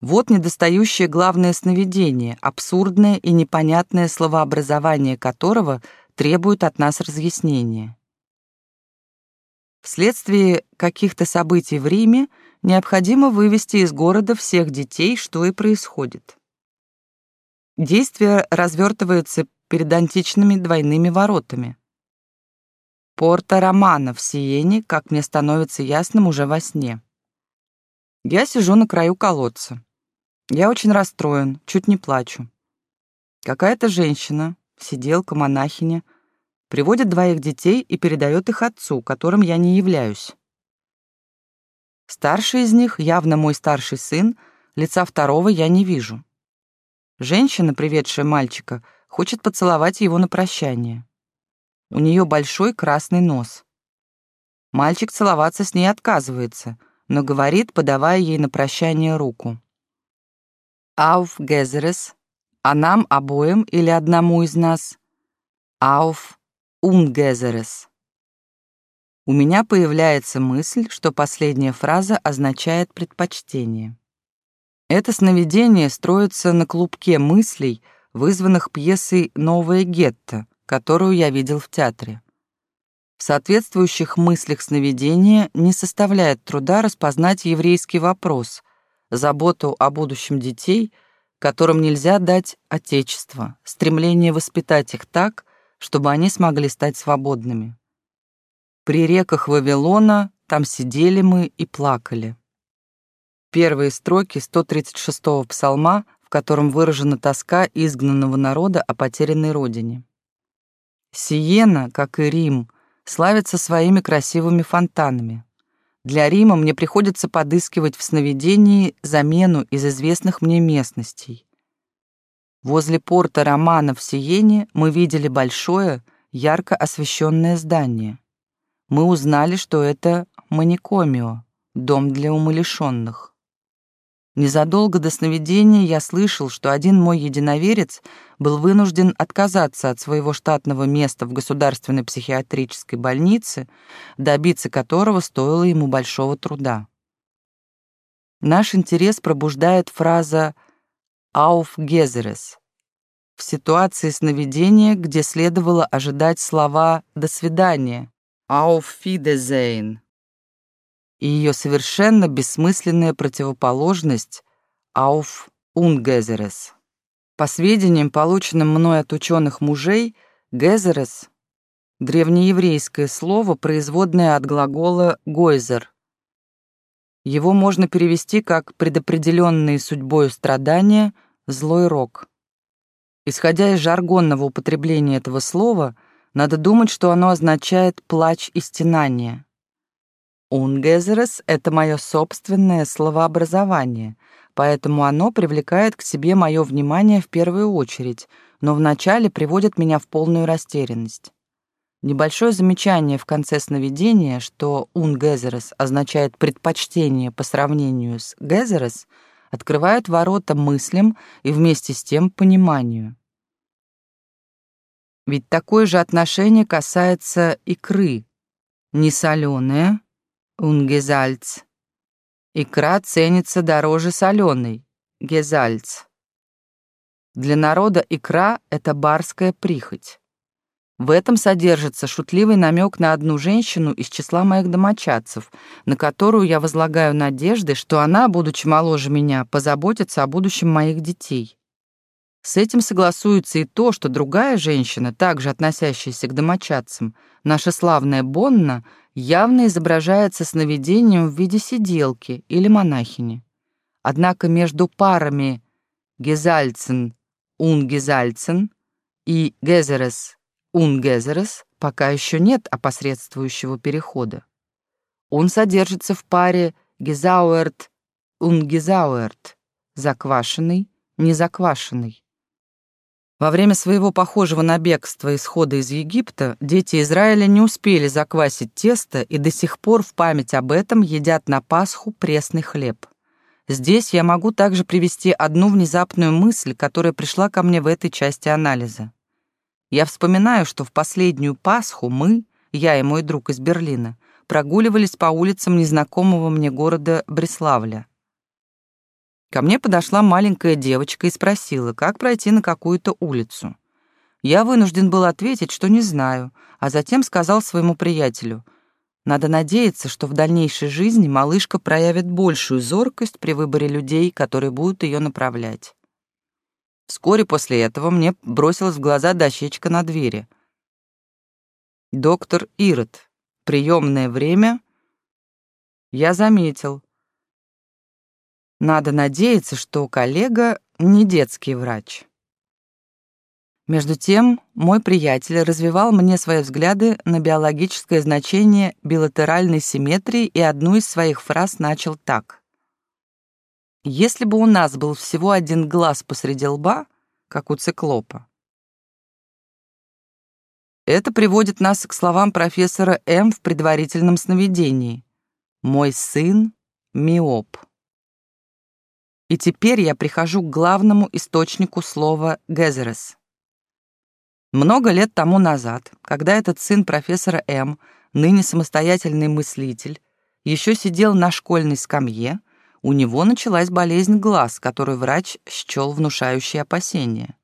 Вот недостающее главное сновидение, абсурдное и непонятное словообразование которого требует от нас разъяснения. Вследствие каких-то событий в Риме необходимо вывести из города всех детей, что и происходит. Действие развертывается перед античными двойными воротами. Порта Романа в Сиене, как мне становится ясным уже во сне. Я сижу на краю колодца. Я очень расстроен, чуть не плачу. Какая-то женщина, сиделка, монахиня, приводит двоих детей и передает их отцу, которым я не являюсь. Старший из них, явно мой старший сын, лица второго я не вижу. Женщина, приведшая мальчика, хочет поцеловать его на прощание. У нее большой красный нос. Мальчик целоваться с ней отказывается, но говорит, подавая ей на прощание руку. «Ауф Гезерес, а нам обоим или одному из нас? Ауф Унгезерес». У меня появляется мысль, что последняя фраза означает предпочтение. Это сновидение строится на клубке мыслей, вызванных пьесой «Новое гетто», которую я видел в театре. В соответствующих мыслях сновидения не составляет труда распознать еврейский вопрос, заботу о будущем детей, которым нельзя дать отечество, стремление воспитать их так, чтобы они смогли стать свободными. При реках Вавилона там сидели мы и плакали. Первые строки 136-го псалма, в котором выражена тоска изгнанного народа о потерянной родине. Сиена, как и Рим, славится своими красивыми фонтанами. Для Рима мне приходится подыскивать в сновидении замену из известных мне местностей. Возле порта Романа в Сиене мы видели большое, ярко освещенное здание мы узнали, что это маникомио, дом для умалишенных. Незадолго до сновидения я слышал, что один мой единоверец был вынужден отказаться от своего штатного места в государственной психиатрической больнице, добиться которого стоило ему большого труда. Наш интерес пробуждает фраза «auf Geseres» в ситуации сновидения, где следовало ожидать слова «до свидания», Auf Wiedersehen и ее совершенно бессмысленная противоположность Auf Ungeseres. По сведениям, полученным мной от ученых мужей, Гезерес — древнееврейское слово, производное от глагола «гойзер». Его можно перевести как «предопределенные судьбою страдания», «злой рок». Исходя из жаргонного употребления этого слова — надо думать, что оно означает «плач и стенание». «Унгезерес» — это мое собственное словообразование, поэтому оно привлекает к себе мое внимание в первую очередь, но вначале приводит меня в полную растерянность. Небольшое замечание в конце сновидения, что «унгезерес» означает «предпочтение» по сравнению с «гезерес», открывает ворота мыслям и вместе с тем пониманию. Ведь такое же отношение касается икры. Не соленая, унгезальц. Икра ценится дороже соленой, гезальц. Для народа икра — это барская прихоть. В этом содержится шутливый намек на одну женщину из числа моих домочадцев, на которую я возлагаю надежды, что она, будучи моложе меня, позаботится о будущем моих детей. С этим согласуется и то, что другая женщина, также относящаяся к домочадцам, наша славная Бонна, явно изображается сновидением в виде сиделки или монахини. Однако между парами Гезальцен, Унгезальцен и Гезерес Унгезерес пока еще нет опосредствующего перехода. Он содержится в паре Гезауэрт Унгезауэрт, заквашенный, незаквашенный. Во время своего похожего на бегство исхода из Египта дети Израиля не успели заквасить тесто и до сих пор в память об этом едят на Пасху пресный хлеб. Здесь я могу также привести одну внезапную мысль, которая пришла ко мне в этой части анализа. Я вспоминаю, что в последнюю Пасху мы, я и мой друг из Берлина, прогуливались по улицам незнакомого мне города Бреславля. Ко мне подошла маленькая девочка и спросила, как пройти на какую-то улицу. Я вынужден был ответить, что не знаю, а затем сказал своему приятелю, надо надеяться, что в дальнейшей жизни малышка проявит большую зоркость при выборе людей, которые будут ее направлять. Вскоре после этого мне бросилась в глаза дощечка на двери. «Доктор Ирод. Приемное время?» Я заметил. Надо надеяться, что коллега не детский врач. Между тем, мой приятель развивал мне свои взгляды на биологическое значение билатеральной симметрии и одну из своих фраз начал так. Если бы у нас был всего один глаз посреди лба, как у циклопа. Это приводит нас к словам профессора М в предварительном сновидении. «Мой сын — миоп». И теперь я прихожу к главному источнику слова «гезерес». Много лет тому назад, когда этот сын профессора М, ныне самостоятельный мыслитель, еще сидел на школьной скамье, у него началась болезнь глаз, которую врач счел внушающей опасения.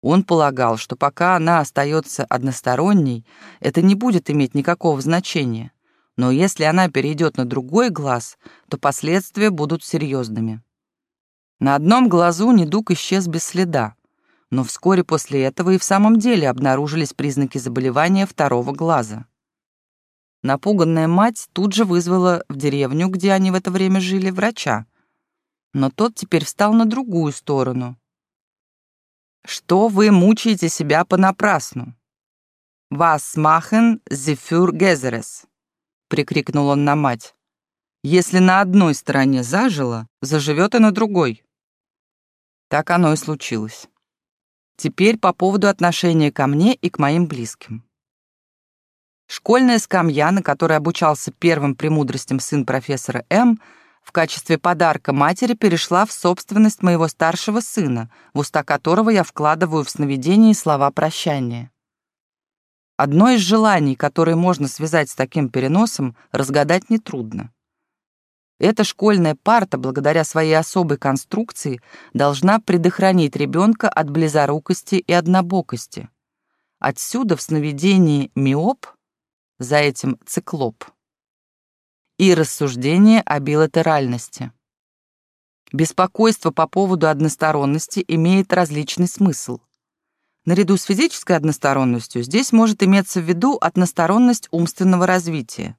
Он полагал, что пока она остается односторонней, это не будет иметь никакого значения. Но если она перейдет на другой глаз, то последствия будут серьезными. На одном глазу недуг исчез без следа, но вскоре после этого и в самом деле обнаружились признаки заболевания второго глаза. Напуганная мать тут же вызвала в деревню, где они в это время жили, врача. Но тот теперь встал на другую сторону. «Что вы мучаете себя понапрасну?» «Вас махен зефюр гезерес», — прикрикнул он на мать. «Если на одной стороне зажило, заживет и на другой». Так оно и случилось. Теперь по поводу отношения ко мне и к моим близким. Школьная скамья, на которой обучался первым премудростям сын профессора М., в качестве подарка матери перешла в собственность моего старшего сына, в уста которого я вкладываю в сновидении слова прощания. Одно из желаний, которое можно связать с таким переносом, разгадать нетрудно. Эта школьная парта, благодаря своей особой конструкции, должна предохранить ребенка от близорукости и однобокости. Отсюда в сновидении миоп за этим циклоп. И рассуждение о билатеральности. Беспокойство по поводу односторонности имеет различный смысл. Наряду с физической односторонностью здесь может иметься в виду односторонность умственного развития.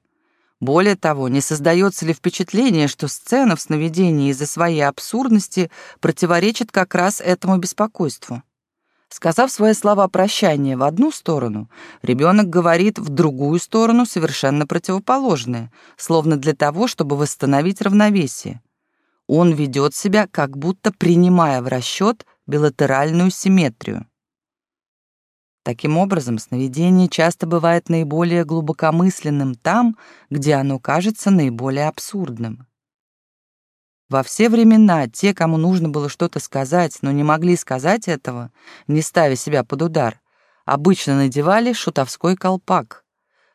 Более того, не создается ли впечатление, что сцена в сновидении из-за своей абсурдности противоречит как раз этому беспокойству? Сказав свои слова прощания в одну сторону, ребенок говорит в другую сторону совершенно противоположное, словно для того, чтобы восстановить равновесие. Он ведет себя, как будто принимая в расчет билатеральную симметрию. Таким образом, сновидение часто бывает наиболее глубокомысленным там, где оно кажется наиболее абсурдным. Во все времена те, кому нужно было что-то сказать, но не могли сказать этого, не ставя себя под удар, обычно надевали шутовской колпак.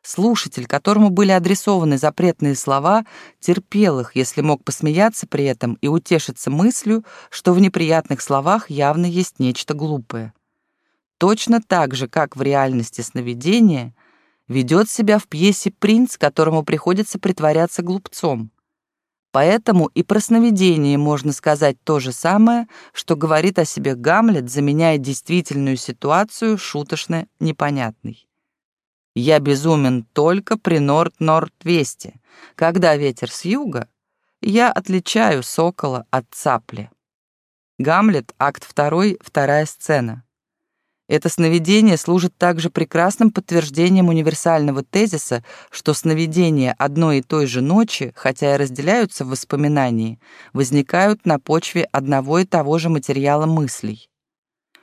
Слушатель, которому были адресованы запретные слова, терпел их, если мог посмеяться при этом и утешиться мыслью, что в неприятных словах явно есть нечто глупое. Точно так же, как в реальности сновидения, ведет себя в пьесе принц, которому приходится притворяться глупцом. Поэтому и про сновидение можно сказать то же самое, что говорит о себе Гамлет, заменяя действительную ситуацию шуточно непонятной. «Я безумен только при Норд-Норд-Весте. Когда ветер с юга, я отличаю сокола от цапли». Гамлет, акт 2, вторая сцена. Это сновидение служит также прекрасным подтверждением универсального тезиса, что сновидения одной и той же ночи, хотя и разделяются в воспоминании, возникают на почве одного и того же материала мыслей.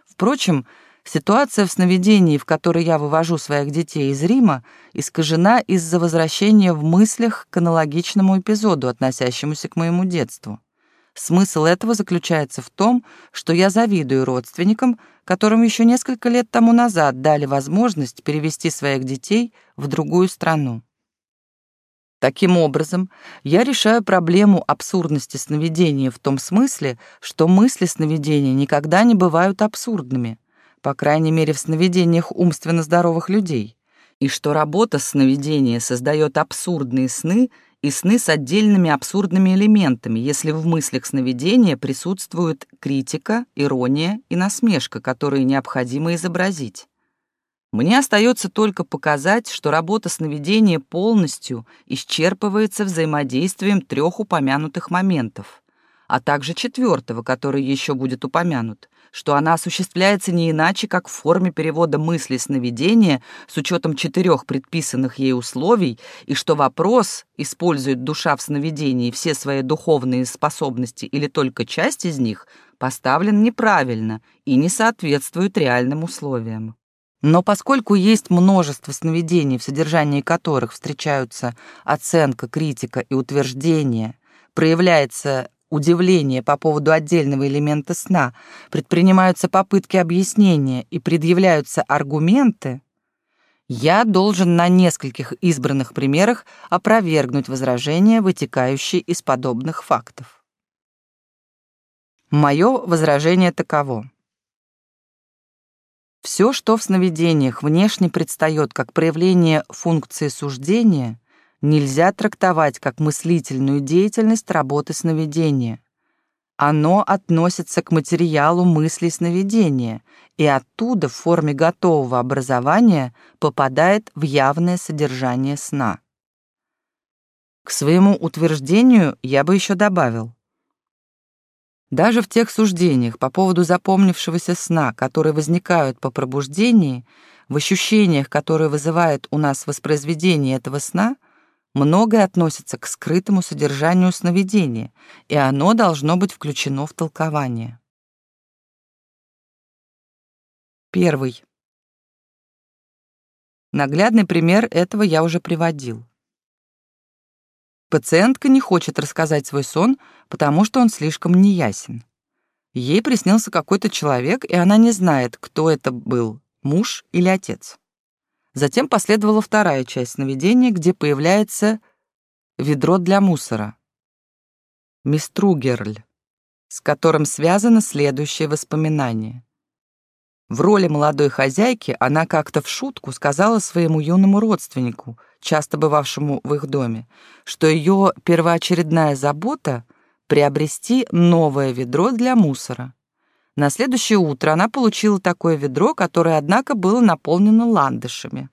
Впрочем, ситуация в сновидении, в которой я вывожу своих детей из Рима, искажена из-за возвращения в мыслях к аналогичному эпизоду, относящемуся к моему детству. Смысл этого заключается в том, что я завидую родственникам, которым еще несколько лет тому назад дали возможность перевести своих детей в другую страну. Таким образом, я решаю проблему абсурдности сновидения в том смысле, что мысли сновидения никогда не бывают абсурдными, по крайней мере в сновидениях умственно здоровых людей, и что работа сновидения создает абсурдные сны — и сны с отдельными абсурдными элементами, если в мыслях сновидения присутствует критика, ирония и насмешка, которые необходимо изобразить. Мне остается только показать, что работа сновидения полностью исчерпывается взаимодействием трех упомянутых моментов, а также четвертого, который еще будет упомянут, что она осуществляется не иначе, как в форме перевода мысли сновидения с учетом четырех предписанных ей условий, и что вопрос, использует душа в сновидении все свои духовные способности или только часть из них, поставлен неправильно и не соответствует реальным условиям. Но поскольку есть множество сновидений, в содержании которых встречаются оценка, критика и утверждение, проявляется удивление по поводу отдельного элемента сна, предпринимаются попытки объяснения и предъявляются аргументы, я должен на нескольких избранных примерах опровергнуть возражения, вытекающие из подобных фактов. Мое возражение таково. Все, что в сновидениях внешне предстает как проявление функции суждения, нельзя трактовать как мыслительную деятельность работы сновидения. Оно относится к материалу мысли сновидения и оттуда в форме готового образования попадает в явное содержание сна. К своему утверждению я бы еще добавил. Даже в тех суждениях по поводу запомнившегося сна, которые возникают по пробуждении, в ощущениях, которые вызывает у нас воспроизведение этого сна — многое относится к скрытому содержанию сновидения, и оно должно быть включено в толкование. Первый. Наглядный пример этого я уже приводил. Пациентка не хочет рассказать свой сон, потому что он слишком неясен. Ей приснился какой-то человек, и она не знает, кто это был, муж или отец. Затем последовала вторая часть сновидения, где появляется ведро для мусора. Мистругерль, с которым связано следующее воспоминание. В роли молодой хозяйки она как-то в шутку сказала своему юному родственнику, часто бывавшему в их доме, что ее первоочередная забота — приобрести новое ведро для мусора. На следующее утро она получила такое ведро, которое, однако, было наполнено ландышами.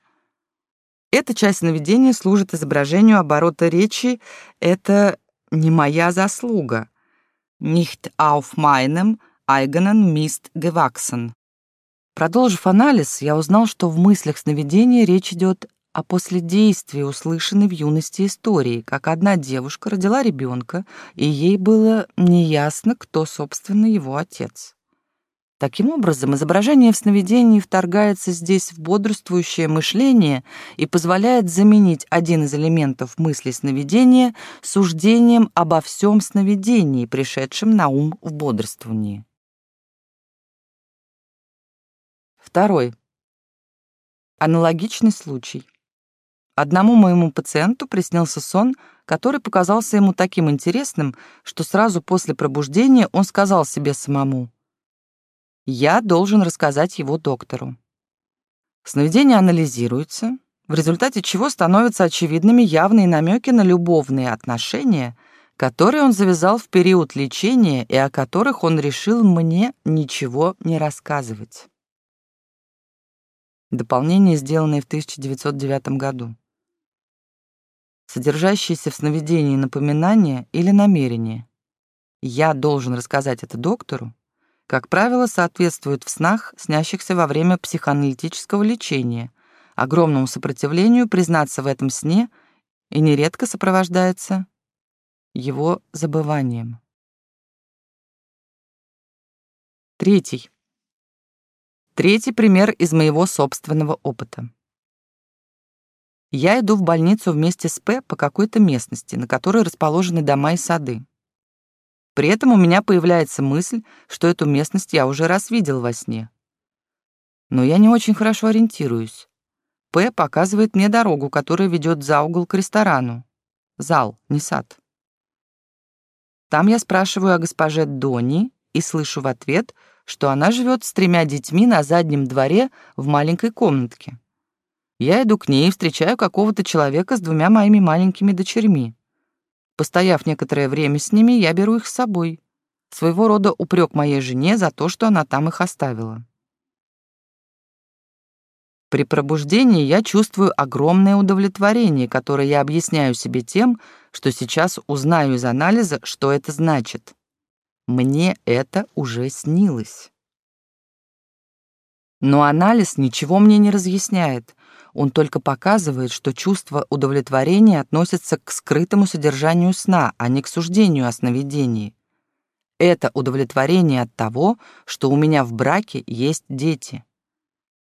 Эта часть наведения служит изображению оборота речи «это не моя заслуга». «Nicht auf meinem eigenen Mist gewachsen». Продолжив анализ, я узнал, что в мыслях сновидения речь идет о последействии, услышанной в юности истории, как одна девушка родила ребенка, и ей было неясно, кто, собственно, его отец. Таким образом, изображение в сновидении вторгается здесь в бодрствующее мышление и позволяет заменить один из элементов мысли сновидения суждением обо всем сновидении, пришедшем на ум в бодрствовании. Второй. Аналогичный случай. Одному моему пациенту приснился сон, который показался ему таким интересным, что сразу после пробуждения он сказал себе самому — Я должен рассказать его доктору. Сновидение анализируется, в результате чего становятся очевидными явные намеки на любовные отношения, которые он завязал в период лечения и о которых он решил мне ничего не рассказывать. Дополнение, сделанное в 1909 году. Содержащиеся в сновидении напоминания или намерения. Я должен рассказать это доктору, как правило, соответствуют в снах, снящихся во время психоаналитического лечения, огромному сопротивлению признаться в этом сне и нередко сопровождается его забыванием. Третий. Третий пример из моего собственного опыта. Я иду в больницу вместе с П по какой-то местности, на которой расположены дома и сады. При этом у меня появляется мысль, что эту местность я уже раз видел во сне. Но я не очень хорошо ориентируюсь. П показывает мне дорогу, которая ведет за угол к ресторану. Зал, не сад. Там я спрашиваю о госпоже Дони и слышу в ответ, что она живет с тремя детьми на заднем дворе в маленькой комнатке. Я иду к ней и встречаю какого-то человека с двумя моими маленькими дочерьми. Постояв некоторое время с ними, я беру их с собой. Своего рода упрек моей жене за то, что она там их оставила. При пробуждении я чувствую огромное удовлетворение, которое я объясняю себе тем, что сейчас узнаю из анализа, что это значит. Мне это уже снилось. Но анализ ничего мне не разъясняет. Он только показывает, что чувство удовлетворения относится к скрытому содержанию сна, а не к суждению о сновидении. Это удовлетворение от того, что у меня в браке есть дети.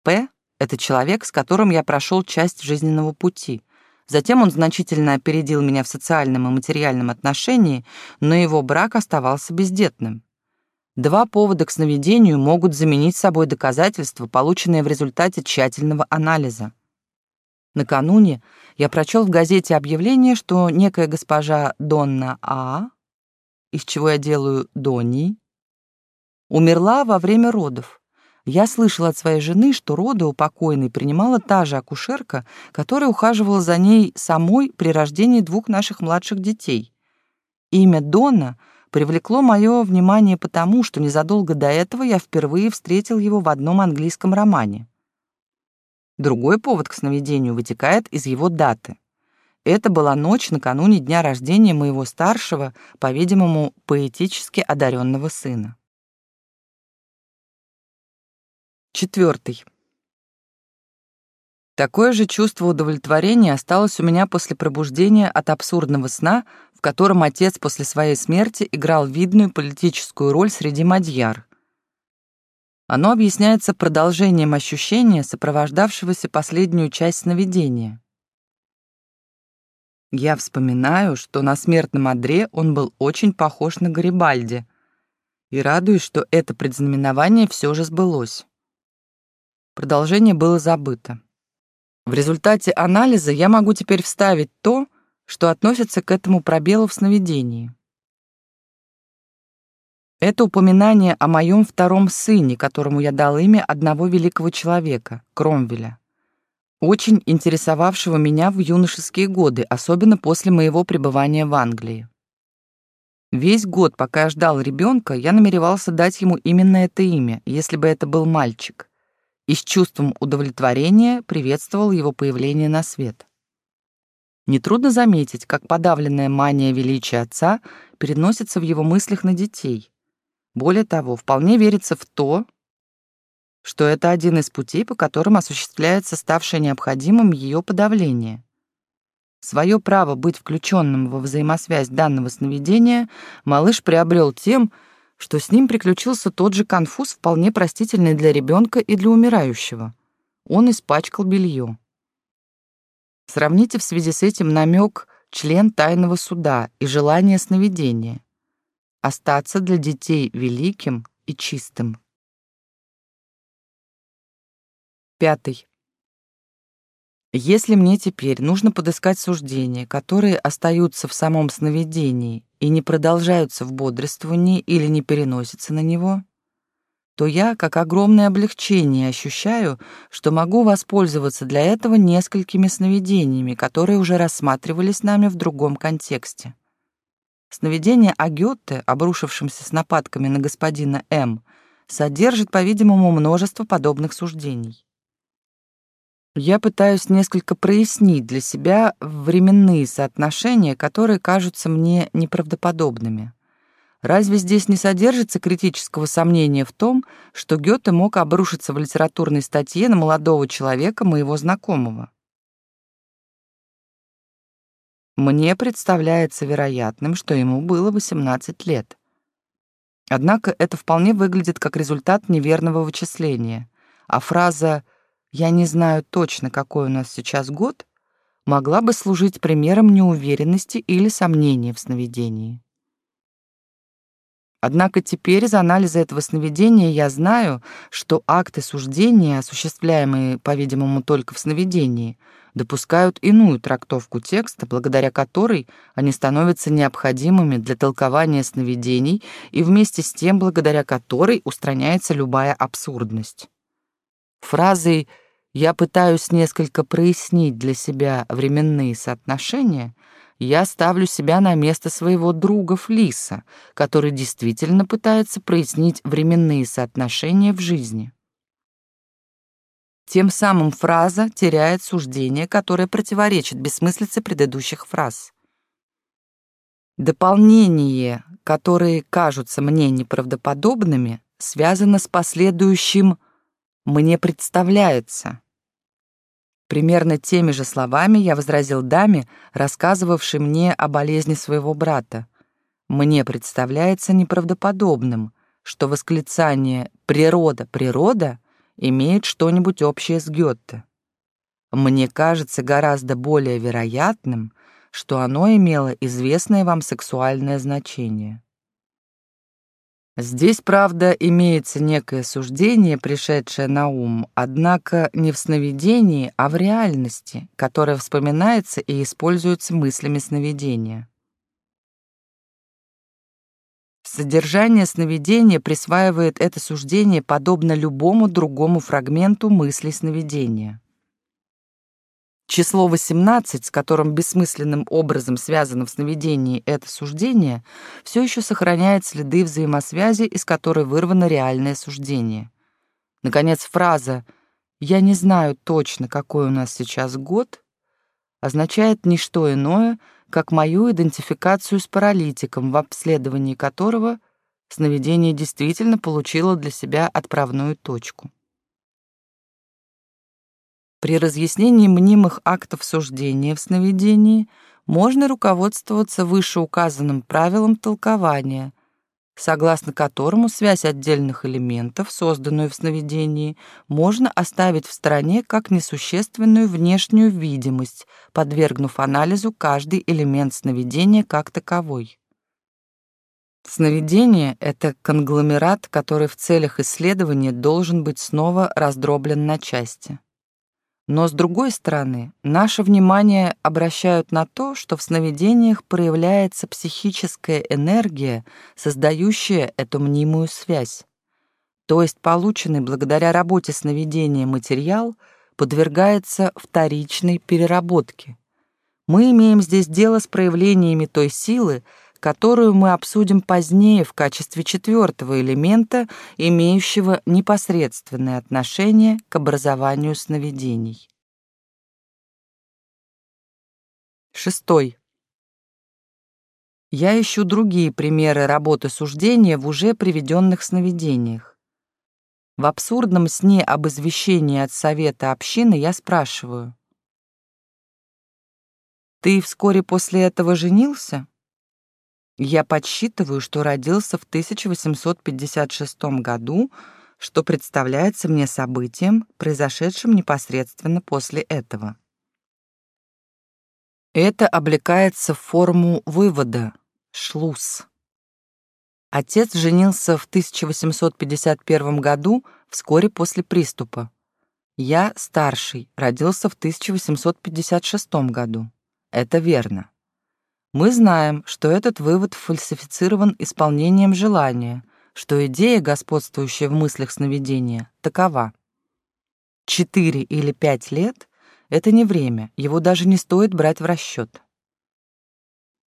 П — это человек, с которым я прошел часть жизненного пути. Затем он значительно опередил меня в социальном и материальном отношении, но его брак оставался бездетным. Два повода к сновидению могут заменить собой доказательства, полученные в результате тщательного анализа. Накануне я прочел в газете объявление, что некая госпожа Донна А, из чего я делаю Донни, умерла во время родов. Я слышал от своей жены, что роды у покойной принимала та же акушерка, которая ухаживала за ней самой при рождении двух наших младших детей. Имя Донна привлекло мое внимание потому, что незадолго до этого я впервые встретил его в одном английском романе. Другой повод к сновидению вытекает из его даты. Это была ночь накануне дня рождения моего старшего, по-видимому, поэтически одаренного сына. Четвертый. Такое же чувство удовлетворения осталось у меня после пробуждения от абсурдного сна, в котором отец после своей смерти играл видную политическую роль среди мадьяр. Оно объясняется продолжением ощущения, сопровождавшегося последнюю часть сновидения. Я вспоминаю, что на смертном одре он был очень похож на Гарибальди, и радуюсь, что это предзнаменование все же сбылось. Продолжение было забыто. В результате анализа я могу теперь вставить то, что относится к этому пробелу в сновидении. Это упоминание о моем втором сыне, которому я дал имя одного великого человека, Кромвеля, очень интересовавшего меня в юношеские годы, особенно после моего пребывания в Англии. Весь год, пока я ждал ребенка, я намеревался дать ему именно это имя, если бы это был мальчик, и с чувством удовлетворения приветствовал его появление на свет. Нетрудно заметить, как подавленная мания величия отца переносится в его мыслях на детей, более того, вполне верится в то, что это один из путей, по которым осуществляется ставшее необходимым ее подавление. Свое право быть включенным во взаимосвязь данного сновидения малыш приобрел тем, что с ним приключился тот же конфуз, вполне простительный для ребенка и для умирающего. Он испачкал белье. Сравните в связи с этим намек член тайного суда и желание сновидения остаться для детей великим и чистым. Пятый. Если мне теперь нужно подыскать суждения, которые остаются в самом сновидении и не продолжаются в бодрствовании или не переносятся на него, то я, как огромное облегчение, ощущаю, что могу воспользоваться для этого несколькими сновидениями, которые уже рассматривались нами в другом контексте. Сновидение о Гёте, обрушившемся с нападками на господина М., содержит, по-видимому, множество подобных суждений. Я пытаюсь несколько прояснить для себя временные соотношения, которые кажутся мне неправдоподобными. Разве здесь не содержится критического сомнения в том, что Гёте мог обрушиться в литературной статье на молодого человека, моего знакомого? Мне представляется вероятным, что ему было 18 лет. Однако это вполне выглядит как результат неверного вычисления, а фраза «я не знаю точно, какой у нас сейчас год» могла бы служить примером неуверенности или сомнения в сновидении. Однако теперь из анализа этого сновидения я знаю, что акты суждения, осуществляемые, по-видимому, только в сновидении, допускают иную трактовку текста, благодаря которой они становятся необходимыми для толкования сновидений и вместе с тем, благодаря которой устраняется любая абсурдность. Фразой «я пытаюсь несколько прояснить для себя временные соотношения» я ставлю себя на место своего друга Флиса, который действительно пытается прояснить временные соотношения в жизни. Тем самым фраза теряет суждение, которое противоречит бессмыслице предыдущих фраз. Дополнение, которые кажутся мне неправдоподобными, связано с последующим «мне представляется», Примерно теми же словами я возразил даме, рассказывавшей мне о болезни своего брата. Мне представляется неправдоподобным, что восклицание «природа, природа» имеет что-нибудь общее с Гёте. Мне кажется гораздо более вероятным, что оно имело известное вам сексуальное значение. Здесь, правда, имеется некое суждение, пришедшее на ум, однако не в сновидении, а в реальности, которое вспоминается и используется мыслями сновидения. Содержание сновидения присваивает это суждение подобно любому другому фрагменту мысли сновидения. Число 18, с которым бессмысленным образом связано в сновидении это суждение, все еще сохраняет следы взаимосвязи, из которой вырвано реальное суждение. Наконец, фраза «Я не знаю точно, какой у нас сейчас год» означает не что иное, как мою идентификацию с паралитиком, в обследовании которого сновидение действительно получило для себя отправную точку. При разъяснении мнимых актов суждения в сновидении можно руководствоваться вышеуказанным правилом толкования, согласно которому связь отдельных элементов, созданную в сновидении, можно оставить в стороне как несущественную внешнюю видимость, подвергнув анализу каждый элемент сновидения как таковой. Сновидение — это конгломерат, который в целях исследования должен быть снова раздроблен на части. Но, с другой стороны, наше внимание обращают на то, что в сновидениях проявляется психическая энергия, создающая эту мнимую связь. То есть полученный благодаря работе сновидения материал подвергается вторичной переработке. Мы имеем здесь дело с проявлениями той силы, которую мы обсудим позднее в качестве четвертого элемента, имеющего непосредственное отношение к образованию сновидений. Шестой. Я ищу другие примеры работы суждения в уже приведенных сновидениях. В абсурдном сне об извещении от совета общины я спрашиваю. «Ты вскоре после этого женился?» Я подсчитываю, что родился в 1856 году, что представляется мне событием, произошедшим непосредственно после этого. Это облекается в форму вывода, шлюз. Отец женился в 1851 году, вскоре после приступа. Я, старший, родился в 1856 году. Это верно. Мы знаем, что этот вывод фальсифицирован исполнением желания, что идея, господствующая в мыслях сновидения, такова. Четыре или пять лет — это не время, его даже не стоит брать в расчет.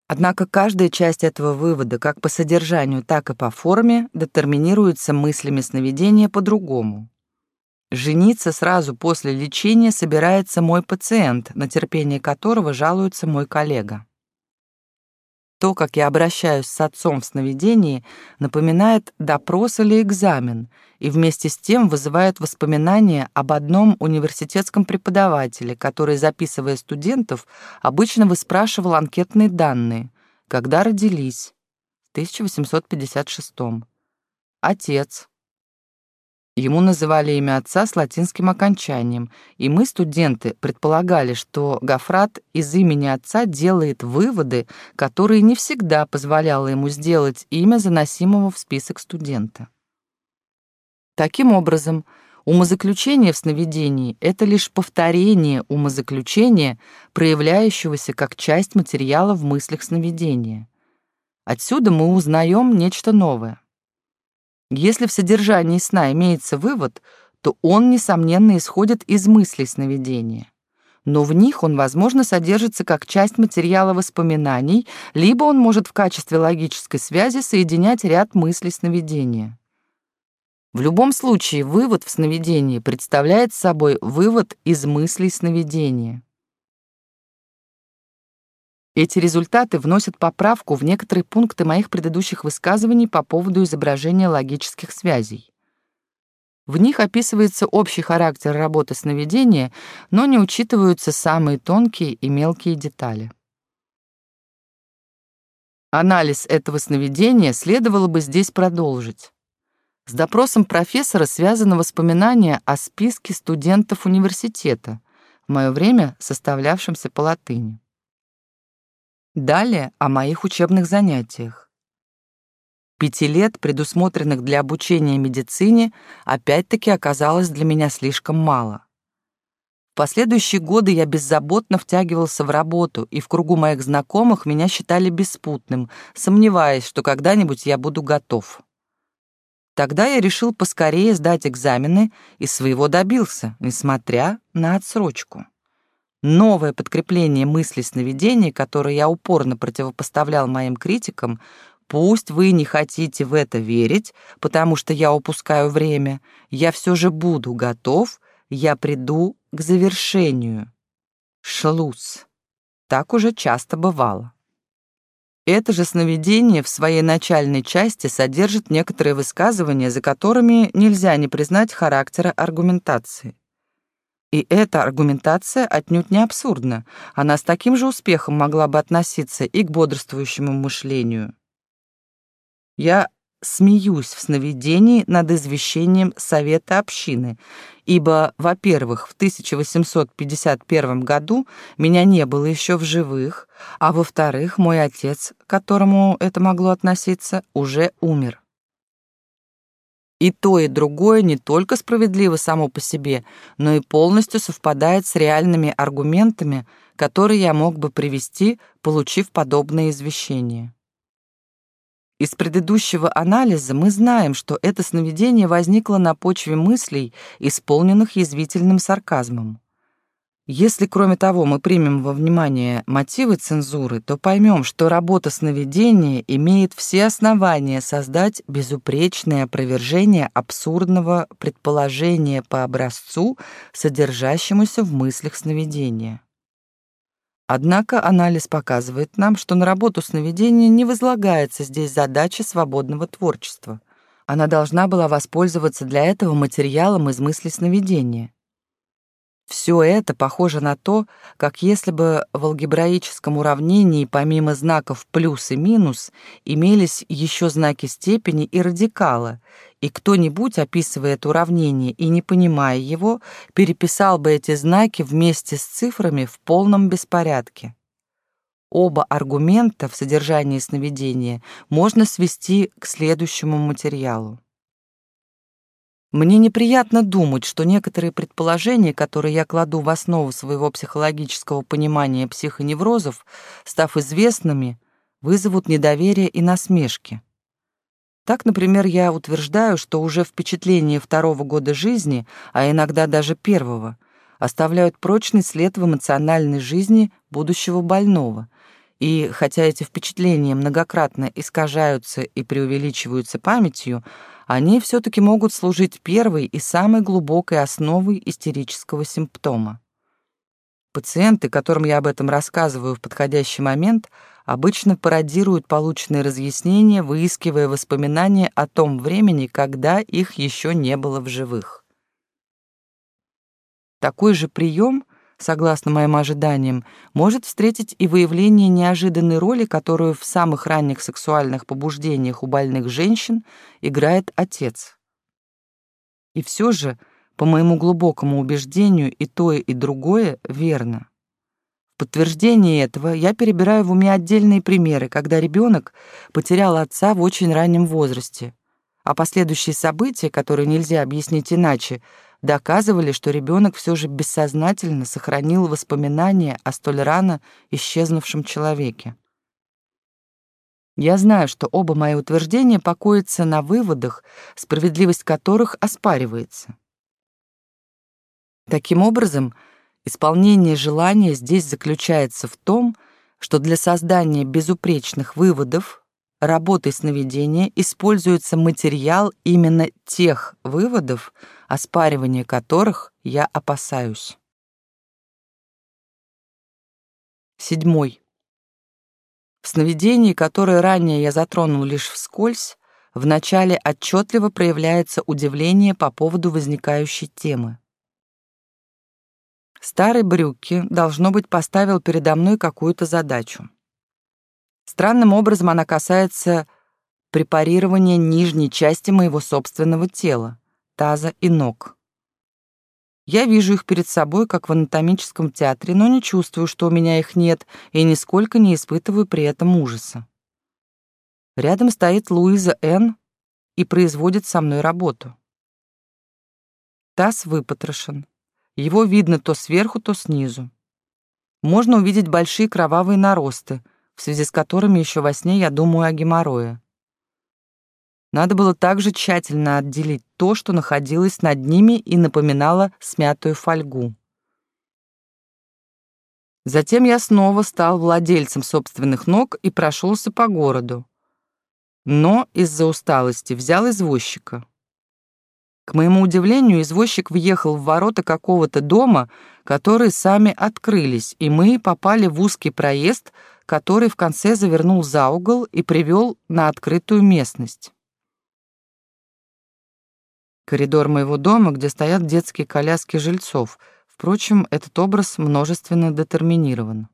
Однако каждая часть этого вывода, как по содержанию, так и по форме, детерминируется мыслями сновидения по-другому. Жениться сразу после лечения собирается мой пациент, на терпение которого жалуется мой коллега. То, как я обращаюсь с отцом в сновидении, напоминает допрос или экзамен, и вместе с тем вызывает воспоминания об одном университетском преподавателе, который, записывая студентов, обычно выспрашивал анкетные данные, когда родились, в 1856 Отец, Ему называли имя отца с латинским окончанием, и мы, студенты, предполагали, что Гафрат из имени отца делает выводы, которые не всегда позволяло ему сделать имя заносимого в список студента. Таким образом, умозаключение в сновидении — это лишь повторение умозаключения, проявляющегося как часть материала в мыслях сновидения. Отсюда мы узнаем нечто новое. Если в содержании сна имеется вывод, то он, несомненно, исходит из мыслей сновидения. Но в них он, возможно, содержится как часть материала воспоминаний, либо он может в качестве логической связи соединять ряд мыслей сновидения. В любом случае, вывод в сновидении представляет собой вывод из мыслей сновидения. Эти результаты вносят поправку в некоторые пункты моих предыдущих высказываний по поводу изображения логических связей. В них описывается общий характер работы сновидения, но не учитываются самые тонкие и мелкие детали. Анализ этого сновидения следовало бы здесь продолжить. С допросом профессора связано воспоминание о списке студентов университета, в мое время составлявшемся по латыни. Далее о моих учебных занятиях. Пяти лет, предусмотренных для обучения медицине, опять-таки оказалось для меня слишком мало. В последующие годы я беззаботно втягивался в работу, и в кругу моих знакомых меня считали беспутным, сомневаясь, что когда-нибудь я буду готов. Тогда я решил поскорее сдать экзамены и своего добился, несмотря на отсрочку. Новое подкрепление мысли сновидений, которое я упорно противопоставлял моим критикам, пусть вы не хотите в это верить, потому что я упускаю время, я все же буду готов, я приду к завершению. Шлюз. Так уже часто бывало. Это же сновидение в своей начальной части содержит некоторые высказывания, за которыми нельзя не признать характера аргументации. И эта аргументация отнюдь не абсурдна. Она с таким же успехом могла бы относиться и к бодрствующему мышлению. Я смеюсь в сновидении над извещением Совета общины, ибо, во-первых, в 1851 году меня не было еще в живых, а во-вторых, мой отец, к которому это могло относиться, уже умер. И то, и другое не только справедливо само по себе, но и полностью совпадает с реальными аргументами, которые я мог бы привести, получив подобное извещение. Из предыдущего анализа мы знаем, что это сновидение возникло на почве мыслей, исполненных язвительным сарказмом. Если, кроме того, мы примем во внимание мотивы цензуры, то поймем, что работа сновидения имеет все основания создать безупречное опровержение абсурдного предположения по образцу, содержащемуся в мыслях сновидения. Однако анализ показывает нам, что на работу сновидения не возлагается здесь задача свободного творчества. Она должна была воспользоваться для этого материалом из мысли сновидения. Все это похоже на то, как если бы в алгебраическом уравнении помимо знаков плюс и минус имелись еще знаки степени и радикала, и кто-нибудь, описывая это уравнение и не понимая его, переписал бы эти знаки вместе с цифрами в полном беспорядке. Оба аргумента в содержании сновидения можно свести к следующему материалу. Мне неприятно думать, что некоторые предположения, которые я кладу в основу своего психологического понимания психоневрозов, став известными, вызовут недоверие и насмешки. Так, например, я утверждаю, что уже впечатления второго года жизни, а иногда даже первого, оставляют прочный след в эмоциональной жизни будущего больного. И хотя эти впечатления многократно искажаются и преувеличиваются памятью, они все-таки могут служить первой и самой глубокой основой истерического симптома. Пациенты, которым я об этом рассказываю в подходящий момент, обычно пародируют полученные разъяснения, выискивая воспоминания о том времени, когда их еще не было в живых. Такой же прием, согласно моим ожиданиям, может встретить и выявление неожиданной роли, которую в самых ранних сексуальных побуждениях у больных женщин играет отец. И все же – по моему глубокому убеждению, и то, и другое верно. В подтверждение этого я перебираю в уме отдельные примеры, когда ребенок потерял отца в очень раннем возрасте, а последующие события, которые нельзя объяснить иначе, доказывали, что ребенок все же бессознательно сохранил воспоминания о столь рано исчезнувшем человеке. Я знаю, что оба мои утверждения покоятся на выводах, справедливость которых оспаривается. Таким образом, исполнение желания здесь заключается в том, что для создания безупречных выводов работой сновидения используется материал именно тех выводов, оспаривания которых я опасаюсь. Седьмой. В сновидении, которое ранее я затронул лишь вскользь, вначале отчетливо проявляется удивление по поводу возникающей темы. Старый Брюки, должно быть, поставил передо мной какую-то задачу. Странным образом она касается препарирования нижней части моего собственного тела, таза и ног. Я вижу их перед собой, как в анатомическом театре, но не чувствую, что у меня их нет, и нисколько не испытываю при этом ужаса. Рядом стоит Луиза Н. и производит со мной работу. Таз выпотрошен. Его видно то сверху, то снизу. Можно увидеть большие кровавые наросты, в связи с которыми еще во сне я думаю о геморрое. Надо было также тщательно отделить то, что находилось над ними и напоминало смятую фольгу. Затем я снова стал владельцем собственных ног и прошелся по городу. Но из-за усталости взял извозчика. К моему удивлению, извозчик въехал в ворота какого-то дома, которые сами открылись, и мы попали в узкий проезд, который в конце завернул за угол и привел на открытую местность. Коридор моего дома, где стоят детские коляски жильцов. Впрочем, этот образ множественно детерминирован.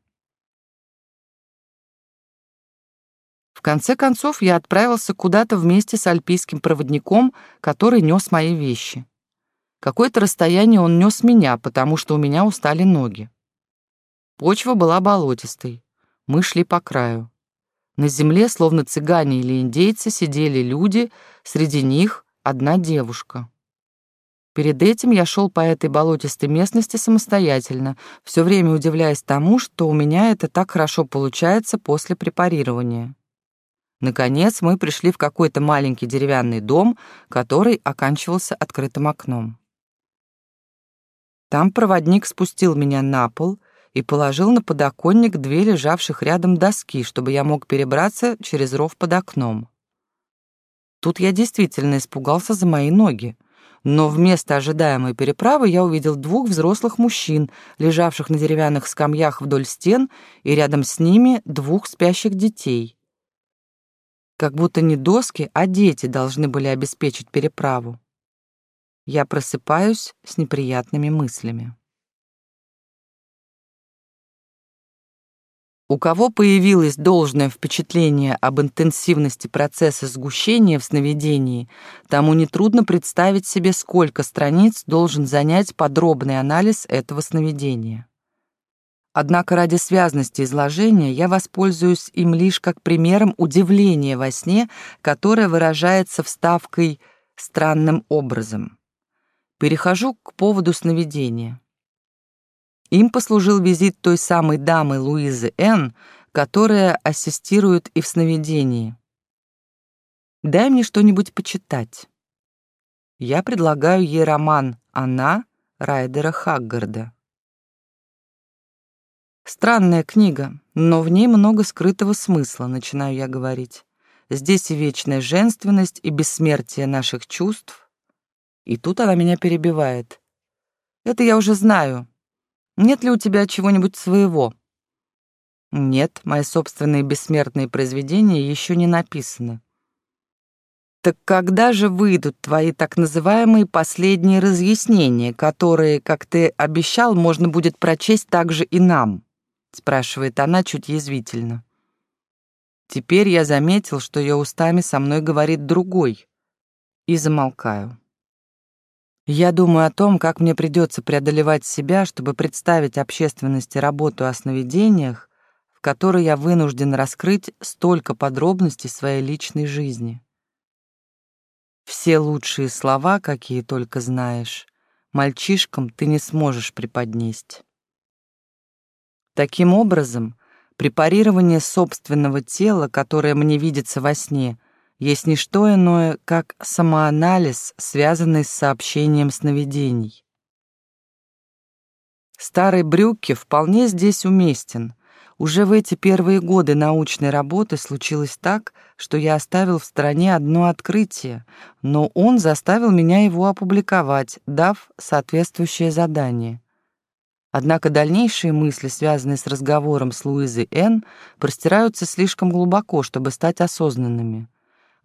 конце концов, я отправился куда-то вместе с альпийским проводником, который нес мои вещи. Какое-то расстояние он нес меня, потому что у меня устали ноги. Почва была болотистой. Мы шли по краю. На земле, словно цыгане или индейцы, сидели люди, среди них одна девушка. Перед этим я шел по этой болотистой местности самостоятельно, все время удивляясь тому, что у меня это так хорошо получается после препарирования. Наконец мы пришли в какой-то маленький деревянный дом, который оканчивался открытым окном. Там проводник спустил меня на пол и положил на подоконник две лежавших рядом доски, чтобы я мог перебраться через ров под окном. Тут я действительно испугался за мои ноги, но вместо ожидаемой переправы я увидел двух взрослых мужчин, лежавших на деревянных скамьях вдоль стен, и рядом с ними двух спящих детей. Как будто не доски, а дети должны были обеспечить переправу. Я просыпаюсь с неприятными мыслями. У кого появилось должное впечатление об интенсивности процесса сгущения в сновидении, тому нетрудно представить себе, сколько страниц должен занять подробный анализ этого сновидения. Однако ради связности изложения я воспользуюсь им лишь как примером удивления во сне, которое выражается вставкой «странным образом». Перехожу к поводу сновидения. Им послужил визит той самой дамы Луизы Н., которая ассистирует и в сновидении. Дай мне что-нибудь почитать. Я предлагаю ей роман «Она» Райдера Хаггарда. Странная книга, но в ней много скрытого смысла, начинаю я говорить. Здесь и вечная женственность, и бессмертие наших чувств. И тут она меня перебивает. Это я уже знаю. Нет ли у тебя чего-нибудь своего? Нет, мои собственные бессмертные произведения еще не написаны. Так когда же выйдут твои так называемые последние разъяснения, которые, как ты обещал, можно будет прочесть также и нам? спрашивает она чуть язвительно. Теперь я заметил, что ее устами со мной говорит другой, и замолкаю. Я думаю о том, как мне придется преодолевать себя, чтобы представить общественности работу о сновидениях, в которой я вынужден раскрыть столько подробностей своей личной жизни. Все лучшие слова, какие только знаешь, мальчишкам ты не сможешь преподнести. Таким образом, препарирование собственного тела, которое мне видится во сне, есть не что иное, как самоанализ, связанный с сообщением сновидений. Старый Брюкке вполне здесь уместен. Уже в эти первые годы научной работы случилось так, что я оставил в стороне одно открытие, но он заставил меня его опубликовать, дав соответствующее задание. Однако дальнейшие мысли, связанные с разговором с Луизой Н., простираются слишком глубоко, чтобы стать осознанными.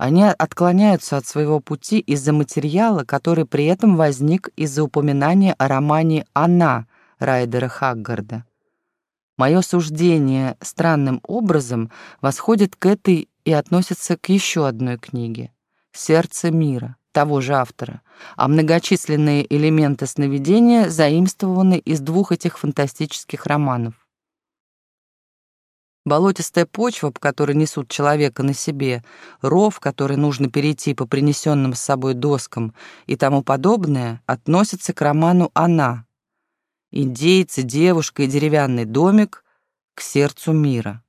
Они отклоняются от своего пути из-за материала, который при этом возник из-за упоминания о романе «Она» Райдера Хаггарда. Мое суждение странным образом восходит к этой и относится к еще одной книге «Сердце мира» того же автора, а многочисленные элементы сновидения заимствованы из двух этих фантастических романов. Болотистая почва, по которой несут человека на себе, ров, который нужно перейти по принесенным с собой доскам и тому подобное, относятся к роману «Она». Индейцы, девушка и деревянный домик к сердцу мира.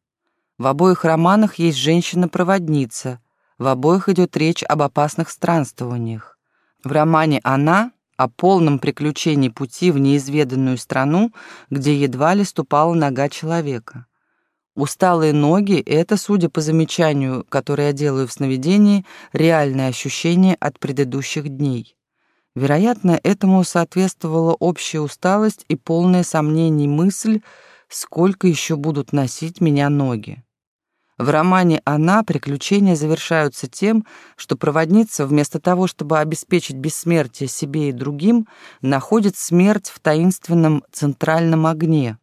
В обоих романах есть женщина-проводница — в обоих идет речь об опасных странствованиях. В романе «Она» о полном приключении пути в неизведанную страну, где едва ли ступала нога человека. Усталые ноги — это, судя по замечанию, которое я делаю в сновидении, реальное ощущение от предыдущих дней. Вероятно, этому соответствовала общая усталость и полное сомнений мысль, сколько еще будут носить меня ноги. В романе «Она» приключения завершаются тем, что проводница, вместо того, чтобы обеспечить бессмертие себе и другим, находит смерть в таинственном центральном огне.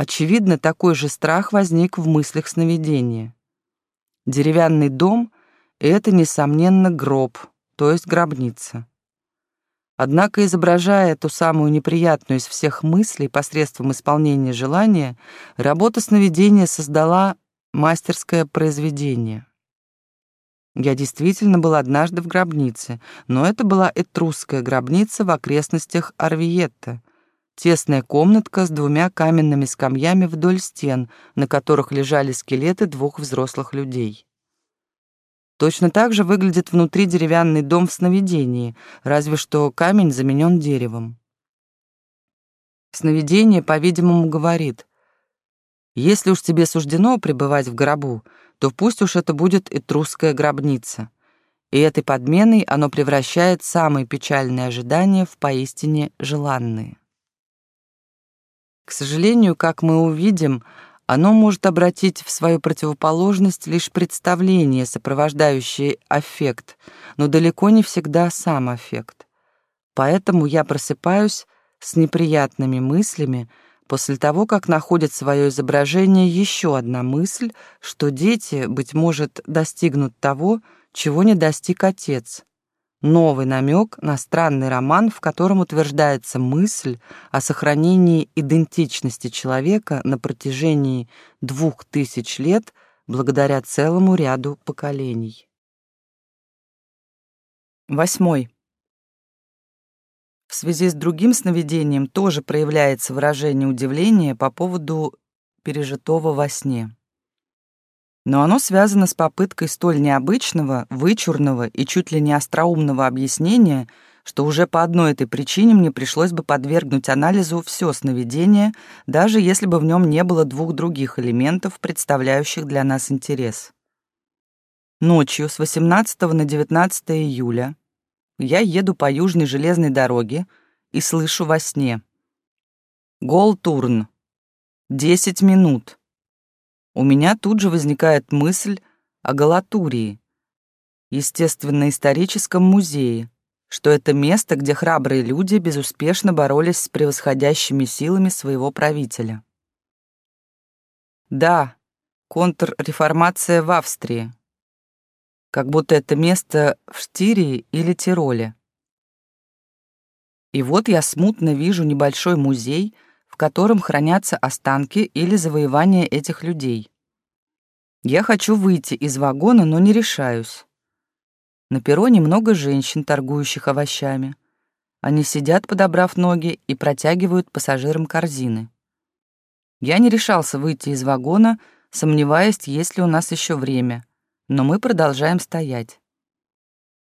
Очевидно, такой же страх возник в мыслях сновидения. Деревянный дом — это, несомненно, гроб, то есть гробница. Однако, изображая ту самую неприятную из всех мыслей посредством исполнения желания, работа сновидения создала мастерское произведение. Я действительно был однажды в гробнице, но это была этрусская гробница в окрестностях Арвиетта. Тесная комнатка с двумя каменными скамьями вдоль стен, на которых лежали скелеты двух взрослых людей. Точно так же выглядит внутри деревянный дом в сновидении, разве что камень заменен деревом. Сновидение, по-видимому, говорит если уж тебе суждено пребывать в гробу, то пусть уж это будет этрусская гробница. И этой подменой оно превращает самые печальные ожидания в поистине желанные. К сожалению, как мы увидим, оно может обратить в свою противоположность лишь представление, сопровождающее аффект, но далеко не всегда сам аффект. Поэтому я просыпаюсь с неприятными мыслями, После того, как находит свое изображение еще одна мысль, что дети, быть может, достигнут того, чего не достиг отец. Новый намек на странный роман, в котором утверждается мысль о сохранении идентичности человека на протяжении двух тысяч лет благодаря целому ряду поколений. Восьмой. В связи с другим сновидением тоже проявляется выражение удивления по поводу пережитого во сне. Но оно связано с попыткой столь необычного, вычурного и чуть ли не остроумного объяснения, что уже по одной этой причине мне пришлось бы подвергнуть анализу все сновидение, даже если бы в нем не было двух других элементов, представляющих для нас интерес. Ночью с 18 на 19 июля я еду по южной железной дороге и слышу во сне. Голтурн. Десять минут. У меня тут же возникает мысль о Галатурии, естественно-историческом музее, что это место, где храбрые люди безуспешно боролись с превосходящими силами своего правителя. Да, контрреформация в Австрии как будто это место в Штирии или Тироле. И вот я смутно вижу небольшой музей, котором хранятся останки или завоевания этих людей. Я хочу выйти из вагона, но не решаюсь. На перроне много женщин, торгующих овощами. Они сидят, подобрав ноги, и протягивают пассажирам корзины. Я не решался выйти из вагона, сомневаясь, есть ли у нас еще время — но мы продолжаем стоять.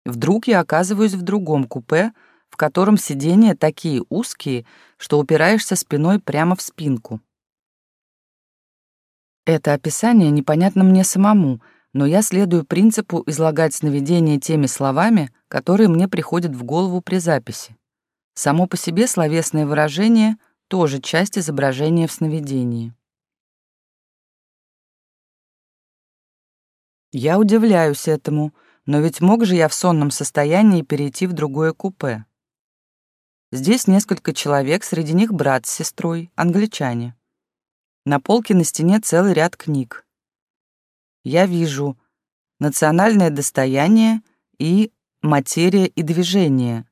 Вдруг я оказываюсь в другом купе, котором сиденья такие узкие, что упираешься спиной прямо в спинку. Это описание непонятно мне самому, но я следую принципу излагать сновидения теми словами, которые мне приходят в голову при записи. Само по себе словесное выражение — тоже часть изображения в сновидении. Я удивляюсь этому, но ведь мог же я в сонном состоянии перейти в другое купе. Здесь несколько человек, среди них брат с сестрой, англичане. На полке на стене целый ряд книг. Я вижу «Национальное достояние» и «Материя и движение»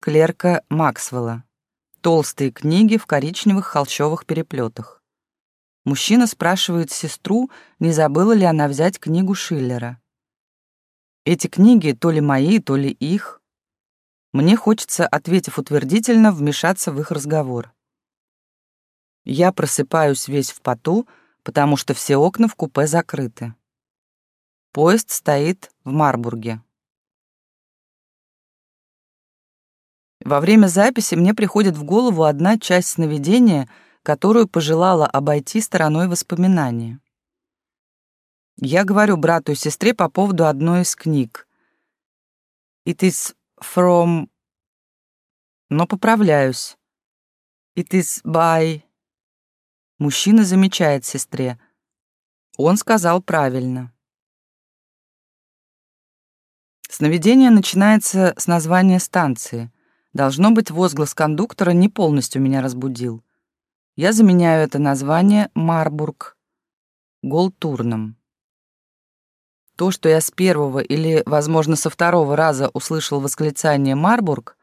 клерка Максвелла. Толстые книги в коричневых холщовых переплетах. Мужчина спрашивает сестру, не забыла ли она взять книгу Шиллера. Эти книги то ли мои, то ли их. Мне хочется, ответив утвердительно, вмешаться в их разговор. Я просыпаюсь весь в поту, потому что все окна в купе закрыты. Поезд стоит в Марбурге. Во время записи мне приходит в голову одна часть сновидения — которую пожелала обойти стороной воспоминания. Я говорю брату и сестре по поводу одной из книг. It is from... Но поправляюсь. It is by... Мужчина замечает сестре. Он сказал правильно. Сновидение начинается с названия станции. Должно быть, возглас кондуктора не полностью меня разбудил. Я заменяю это название Марбург Голтурном. То, что я с первого или, возможно, со второго раза услышал восклицание «Марбург»,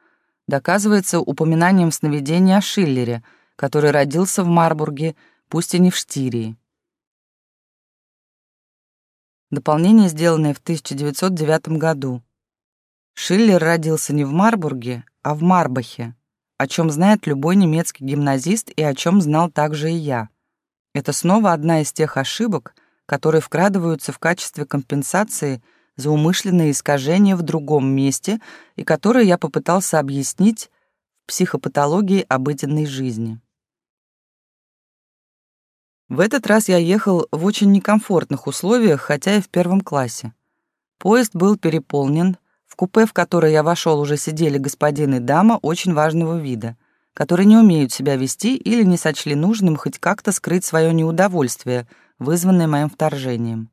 доказывается упоминанием сновидения о Шиллере, который родился в Марбурге, пусть и не в Штирии. Дополнение, сделанное в 1909 году. Шиллер родился не в Марбурге, а в Марбахе, о чем знает любой немецкий гимназист и о чем знал также и я. Это снова одна из тех ошибок, которые вкрадываются в качестве компенсации за умышленные искажения в другом месте и которые я попытался объяснить в психопатологии обыденной жизни. В этот раз я ехал в очень некомфортных условиях, хотя и в первом классе. Поезд был переполнен, в купе, в которое я вошел, уже сидели господин и дама очень важного вида, которые не умеют себя вести или не сочли нужным хоть как-то скрыть свое неудовольствие, вызванное моим вторжением.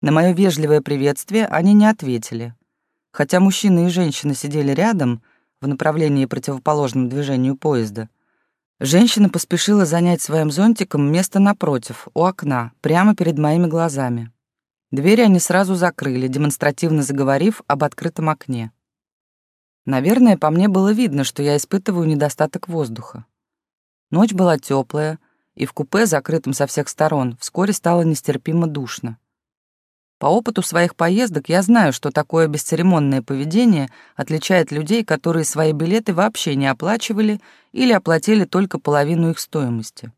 На мое вежливое приветствие они не ответили. Хотя мужчина и женщина сидели рядом, в направлении противоположном движению поезда, женщина поспешила занять своим зонтиком место напротив, у окна, прямо перед моими глазами. Двери они сразу закрыли, демонстративно заговорив об открытом окне. Наверное, по мне было видно, что я испытываю недостаток воздуха. Ночь была теплая, и в купе, закрытом со всех сторон, вскоре стало нестерпимо душно. По опыту своих поездок я знаю, что такое бесцеремонное поведение отличает людей, которые свои билеты вообще не оплачивали или оплатили только половину их стоимости.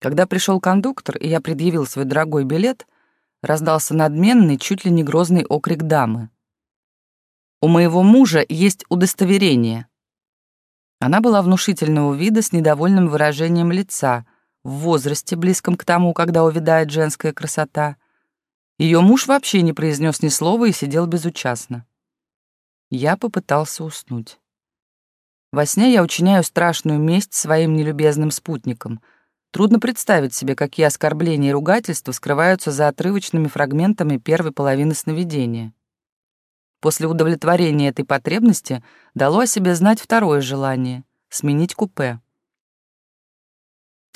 Когда пришел кондуктор, и я предъявил свой дорогой билет, раздался надменный, чуть ли не грозный окрик дамы. «У моего мужа есть удостоверение». Она была внушительного вида с недовольным выражением лица, в возрасте, близком к тому, когда увядает женская красота. Ее муж вообще не произнес ни слова и сидел безучастно. Я попытался уснуть. Во сне я учиняю страшную месть своим нелюбезным спутникам. Трудно представить себе, какие оскорбления и ругательства скрываются за отрывочными фрагментами первой половины сновидения. После удовлетворения этой потребности дало о себе знать второе желание — сменить купе.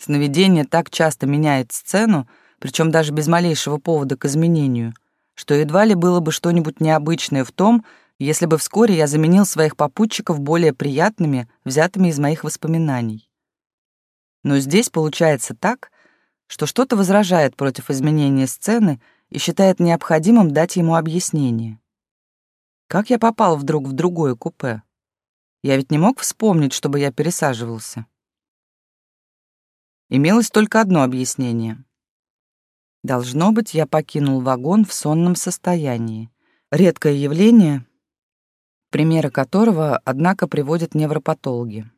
Сновидение так часто меняет сцену, причем даже без малейшего повода к изменению, что едва ли было бы что-нибудь необычное в том, если бы вскоре я заменил своих попутчиков более приятными, взятыми из моих воспоминаний. Но здесь получается так, что что-то возражает против изменения сцены и считает необходимым дать ему объяснение. Как я попал вдруг в другое купе? Я ведь не мог вспомнить, чтобы я пересаживался. Имелось только одно объяснение. Должно быть, я покинул вагон в сонном состоянии. Редкое явление, примеры которого, однако, приводят невропатологи.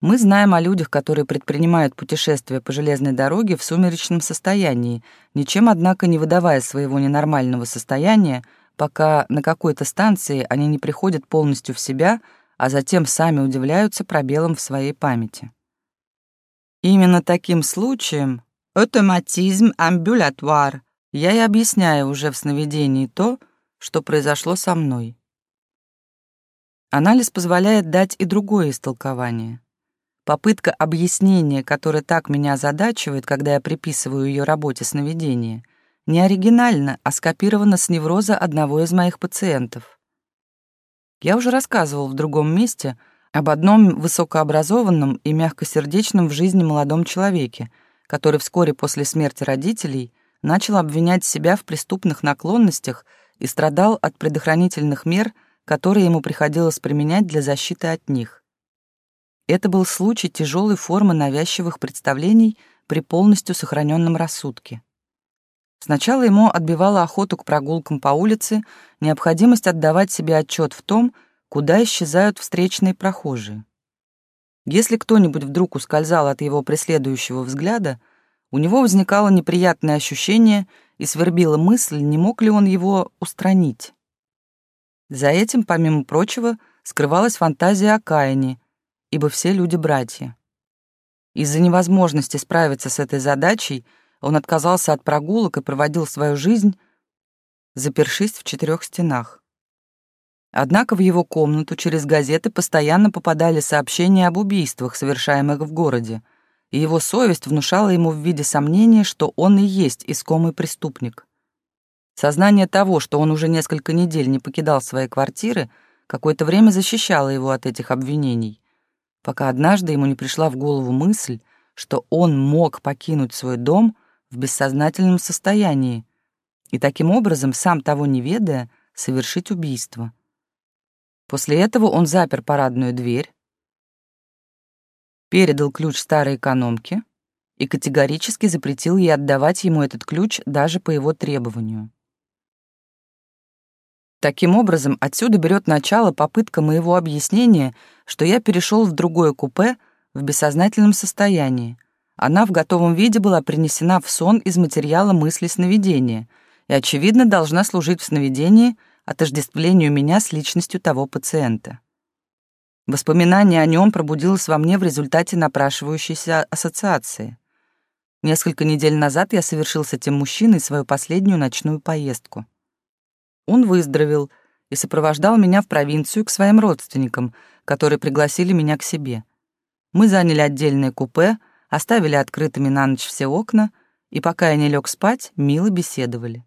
Мы знаем о людях, которые предпринимают путешествия по железной дороге в сумеречном состоянии, ничем, однако, не выдавая своего ненормального состояния, пока на какой-то станции они не приходят полностью в себя, а затем сами удивляются пробелам в своей памяти. Именно таким случаем автоматизм амбулятуар я и объясняю уже в сновидении то, что произошло со мной. Анализ позволяет дать и другое истолкование. Попытка объяснения, которая так меня озадачивает, когда я приписываю ее работе сновидения, не оригинальна, а скопирована с невроза одного из моих пациентов. Я уже рассказывал в другом месте — об одном высокообразованном и мягкосердечном в жизни молодом человеке, который вскоре после смерти родителей начал обвинять себя в преступных наклонностях и страдал от предохранительных мер, которые ему приходилось применять для защиты от них. Это был случай тяжелой формы навязчивых представлений при полностью сохраненном рассудке. Сначала ему отбивала охоту к прогулкам по улице необходимость отдавать себе отчет в том, куда исчезают встречные прохожие. Если кто-нибудь вдруг ускользал от его преследующего взгляда, у него возникало неприятное ощущение и свербила мысль, не мог ли он его устранить. За этим, помимо прочего, скрывалась фантазия о Каине, ибо все люди братья. Из-за невозможности справиться с этой задачей он отказался от прогулок и проводил свою жизнь, запершись в четырех стенах. Однако в его комнату через газеты постоянно попадали сообщения об убийствах, совершаемых в городе, и его совесть внушала ему в виде сомнения, что он и есть искомый преступник. Сознание того, что он уже несколько недель не покидал своей квартиры, какое-то время защищало его от этих обвинений, пока однажды ему не пришла в голову мысль, что он мог покинуть свой дом в бессознательном состоянии и таким образом, сам того не ведая, совершить убийство. После этого он запер парадную дверь, передал ключ старой экономке и категорически запретил ей отдавать ему этот ключ даже по его требованию. Таким образом, отсюда берет начало попытка моего объяснения, что я перешел в другое купе в бессознательном состоянии. Она в готовом виде была принесена в сон из материала мысли сновидения и, очевидно, должна служить в сновидении — отождествлению меня с личностью того пациента. Воспоминание о нем пробудилось во мне в результате напрашивающейся ассоциации. Несколько недель назад я совершил с этим мужчиной свою последнюю ночную поездку. Он выздоровел и сопровождал меня в провинцию к своим родственникам, которые пригласили меня к себе. Мы заняли отдельное купе, оставили открытыми на ночь все окна, и пока я не лег спать, мило беседовали.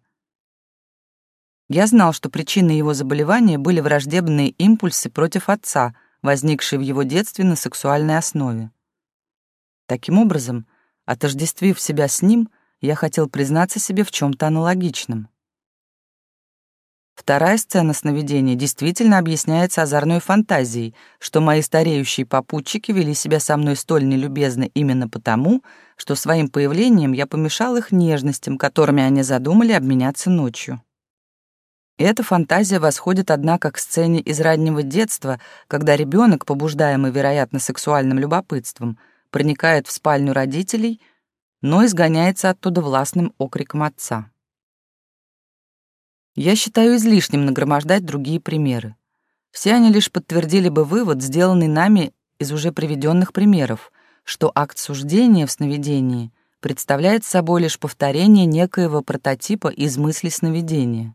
Я знал, что причиной его заболевания были враждебные импульсы против отца, возникшие в его детстве на сексуальной основе. Таким образом, отождествив себя с ним, я хотел признаться себе в чем то аналогичном. Вторая сцена сновидения действительно объясняется озорной фантазией, что мои стареющие попутчики вели себя со мной столь нелюбезно именно потому, что своим появлением я помешал их нежностям, которыми они задумали обменяться ночью. Эта фантазия восходит, однако, к сцене из раннего детства, когда ребенок, побуждаемый, вероятно, сексуальным любопытством, проникает в спальню родителей, но изгоняется оттуда властным окриком отца. Я считаю излишним нагромождать другие примеры. Все они лишь подтвердили бы вывод, сделанный нами из уже приведенных примеров, что акт суждения в сновидении представляет собой лишь повторение некоего прототипа из мысли сновидения.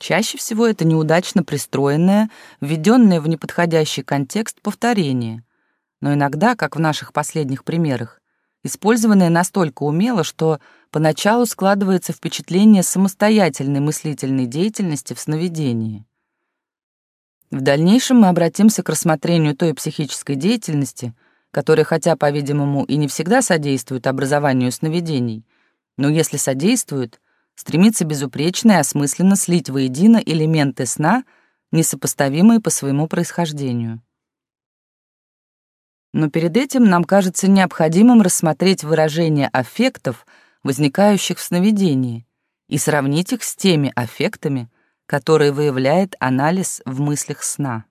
Чаще всего это неудачно пристроенное, введенное в неподходящий контекст повторение, но иногда, как в наших последних примерах, использованное настолько умело, что поначалу складывается впечатление самостоятельной мыслительной деятельности в сновидении. В дальнейшем мы обратимся к рассмотрению той психической деятельности, которая, хотя, по-видимому, и не всегда содействует образованию сновидений, но если содействует, стремится безупречно и осмысленно слить воедино элементы сна, несопоставимые по своему происхождению. Но перед этим нам кажется необходимым рассмотреть выражение аффектов — возникающих в сновидении, и сравнить их с теми аффектами, которые выявляет анализ в мыслях сна.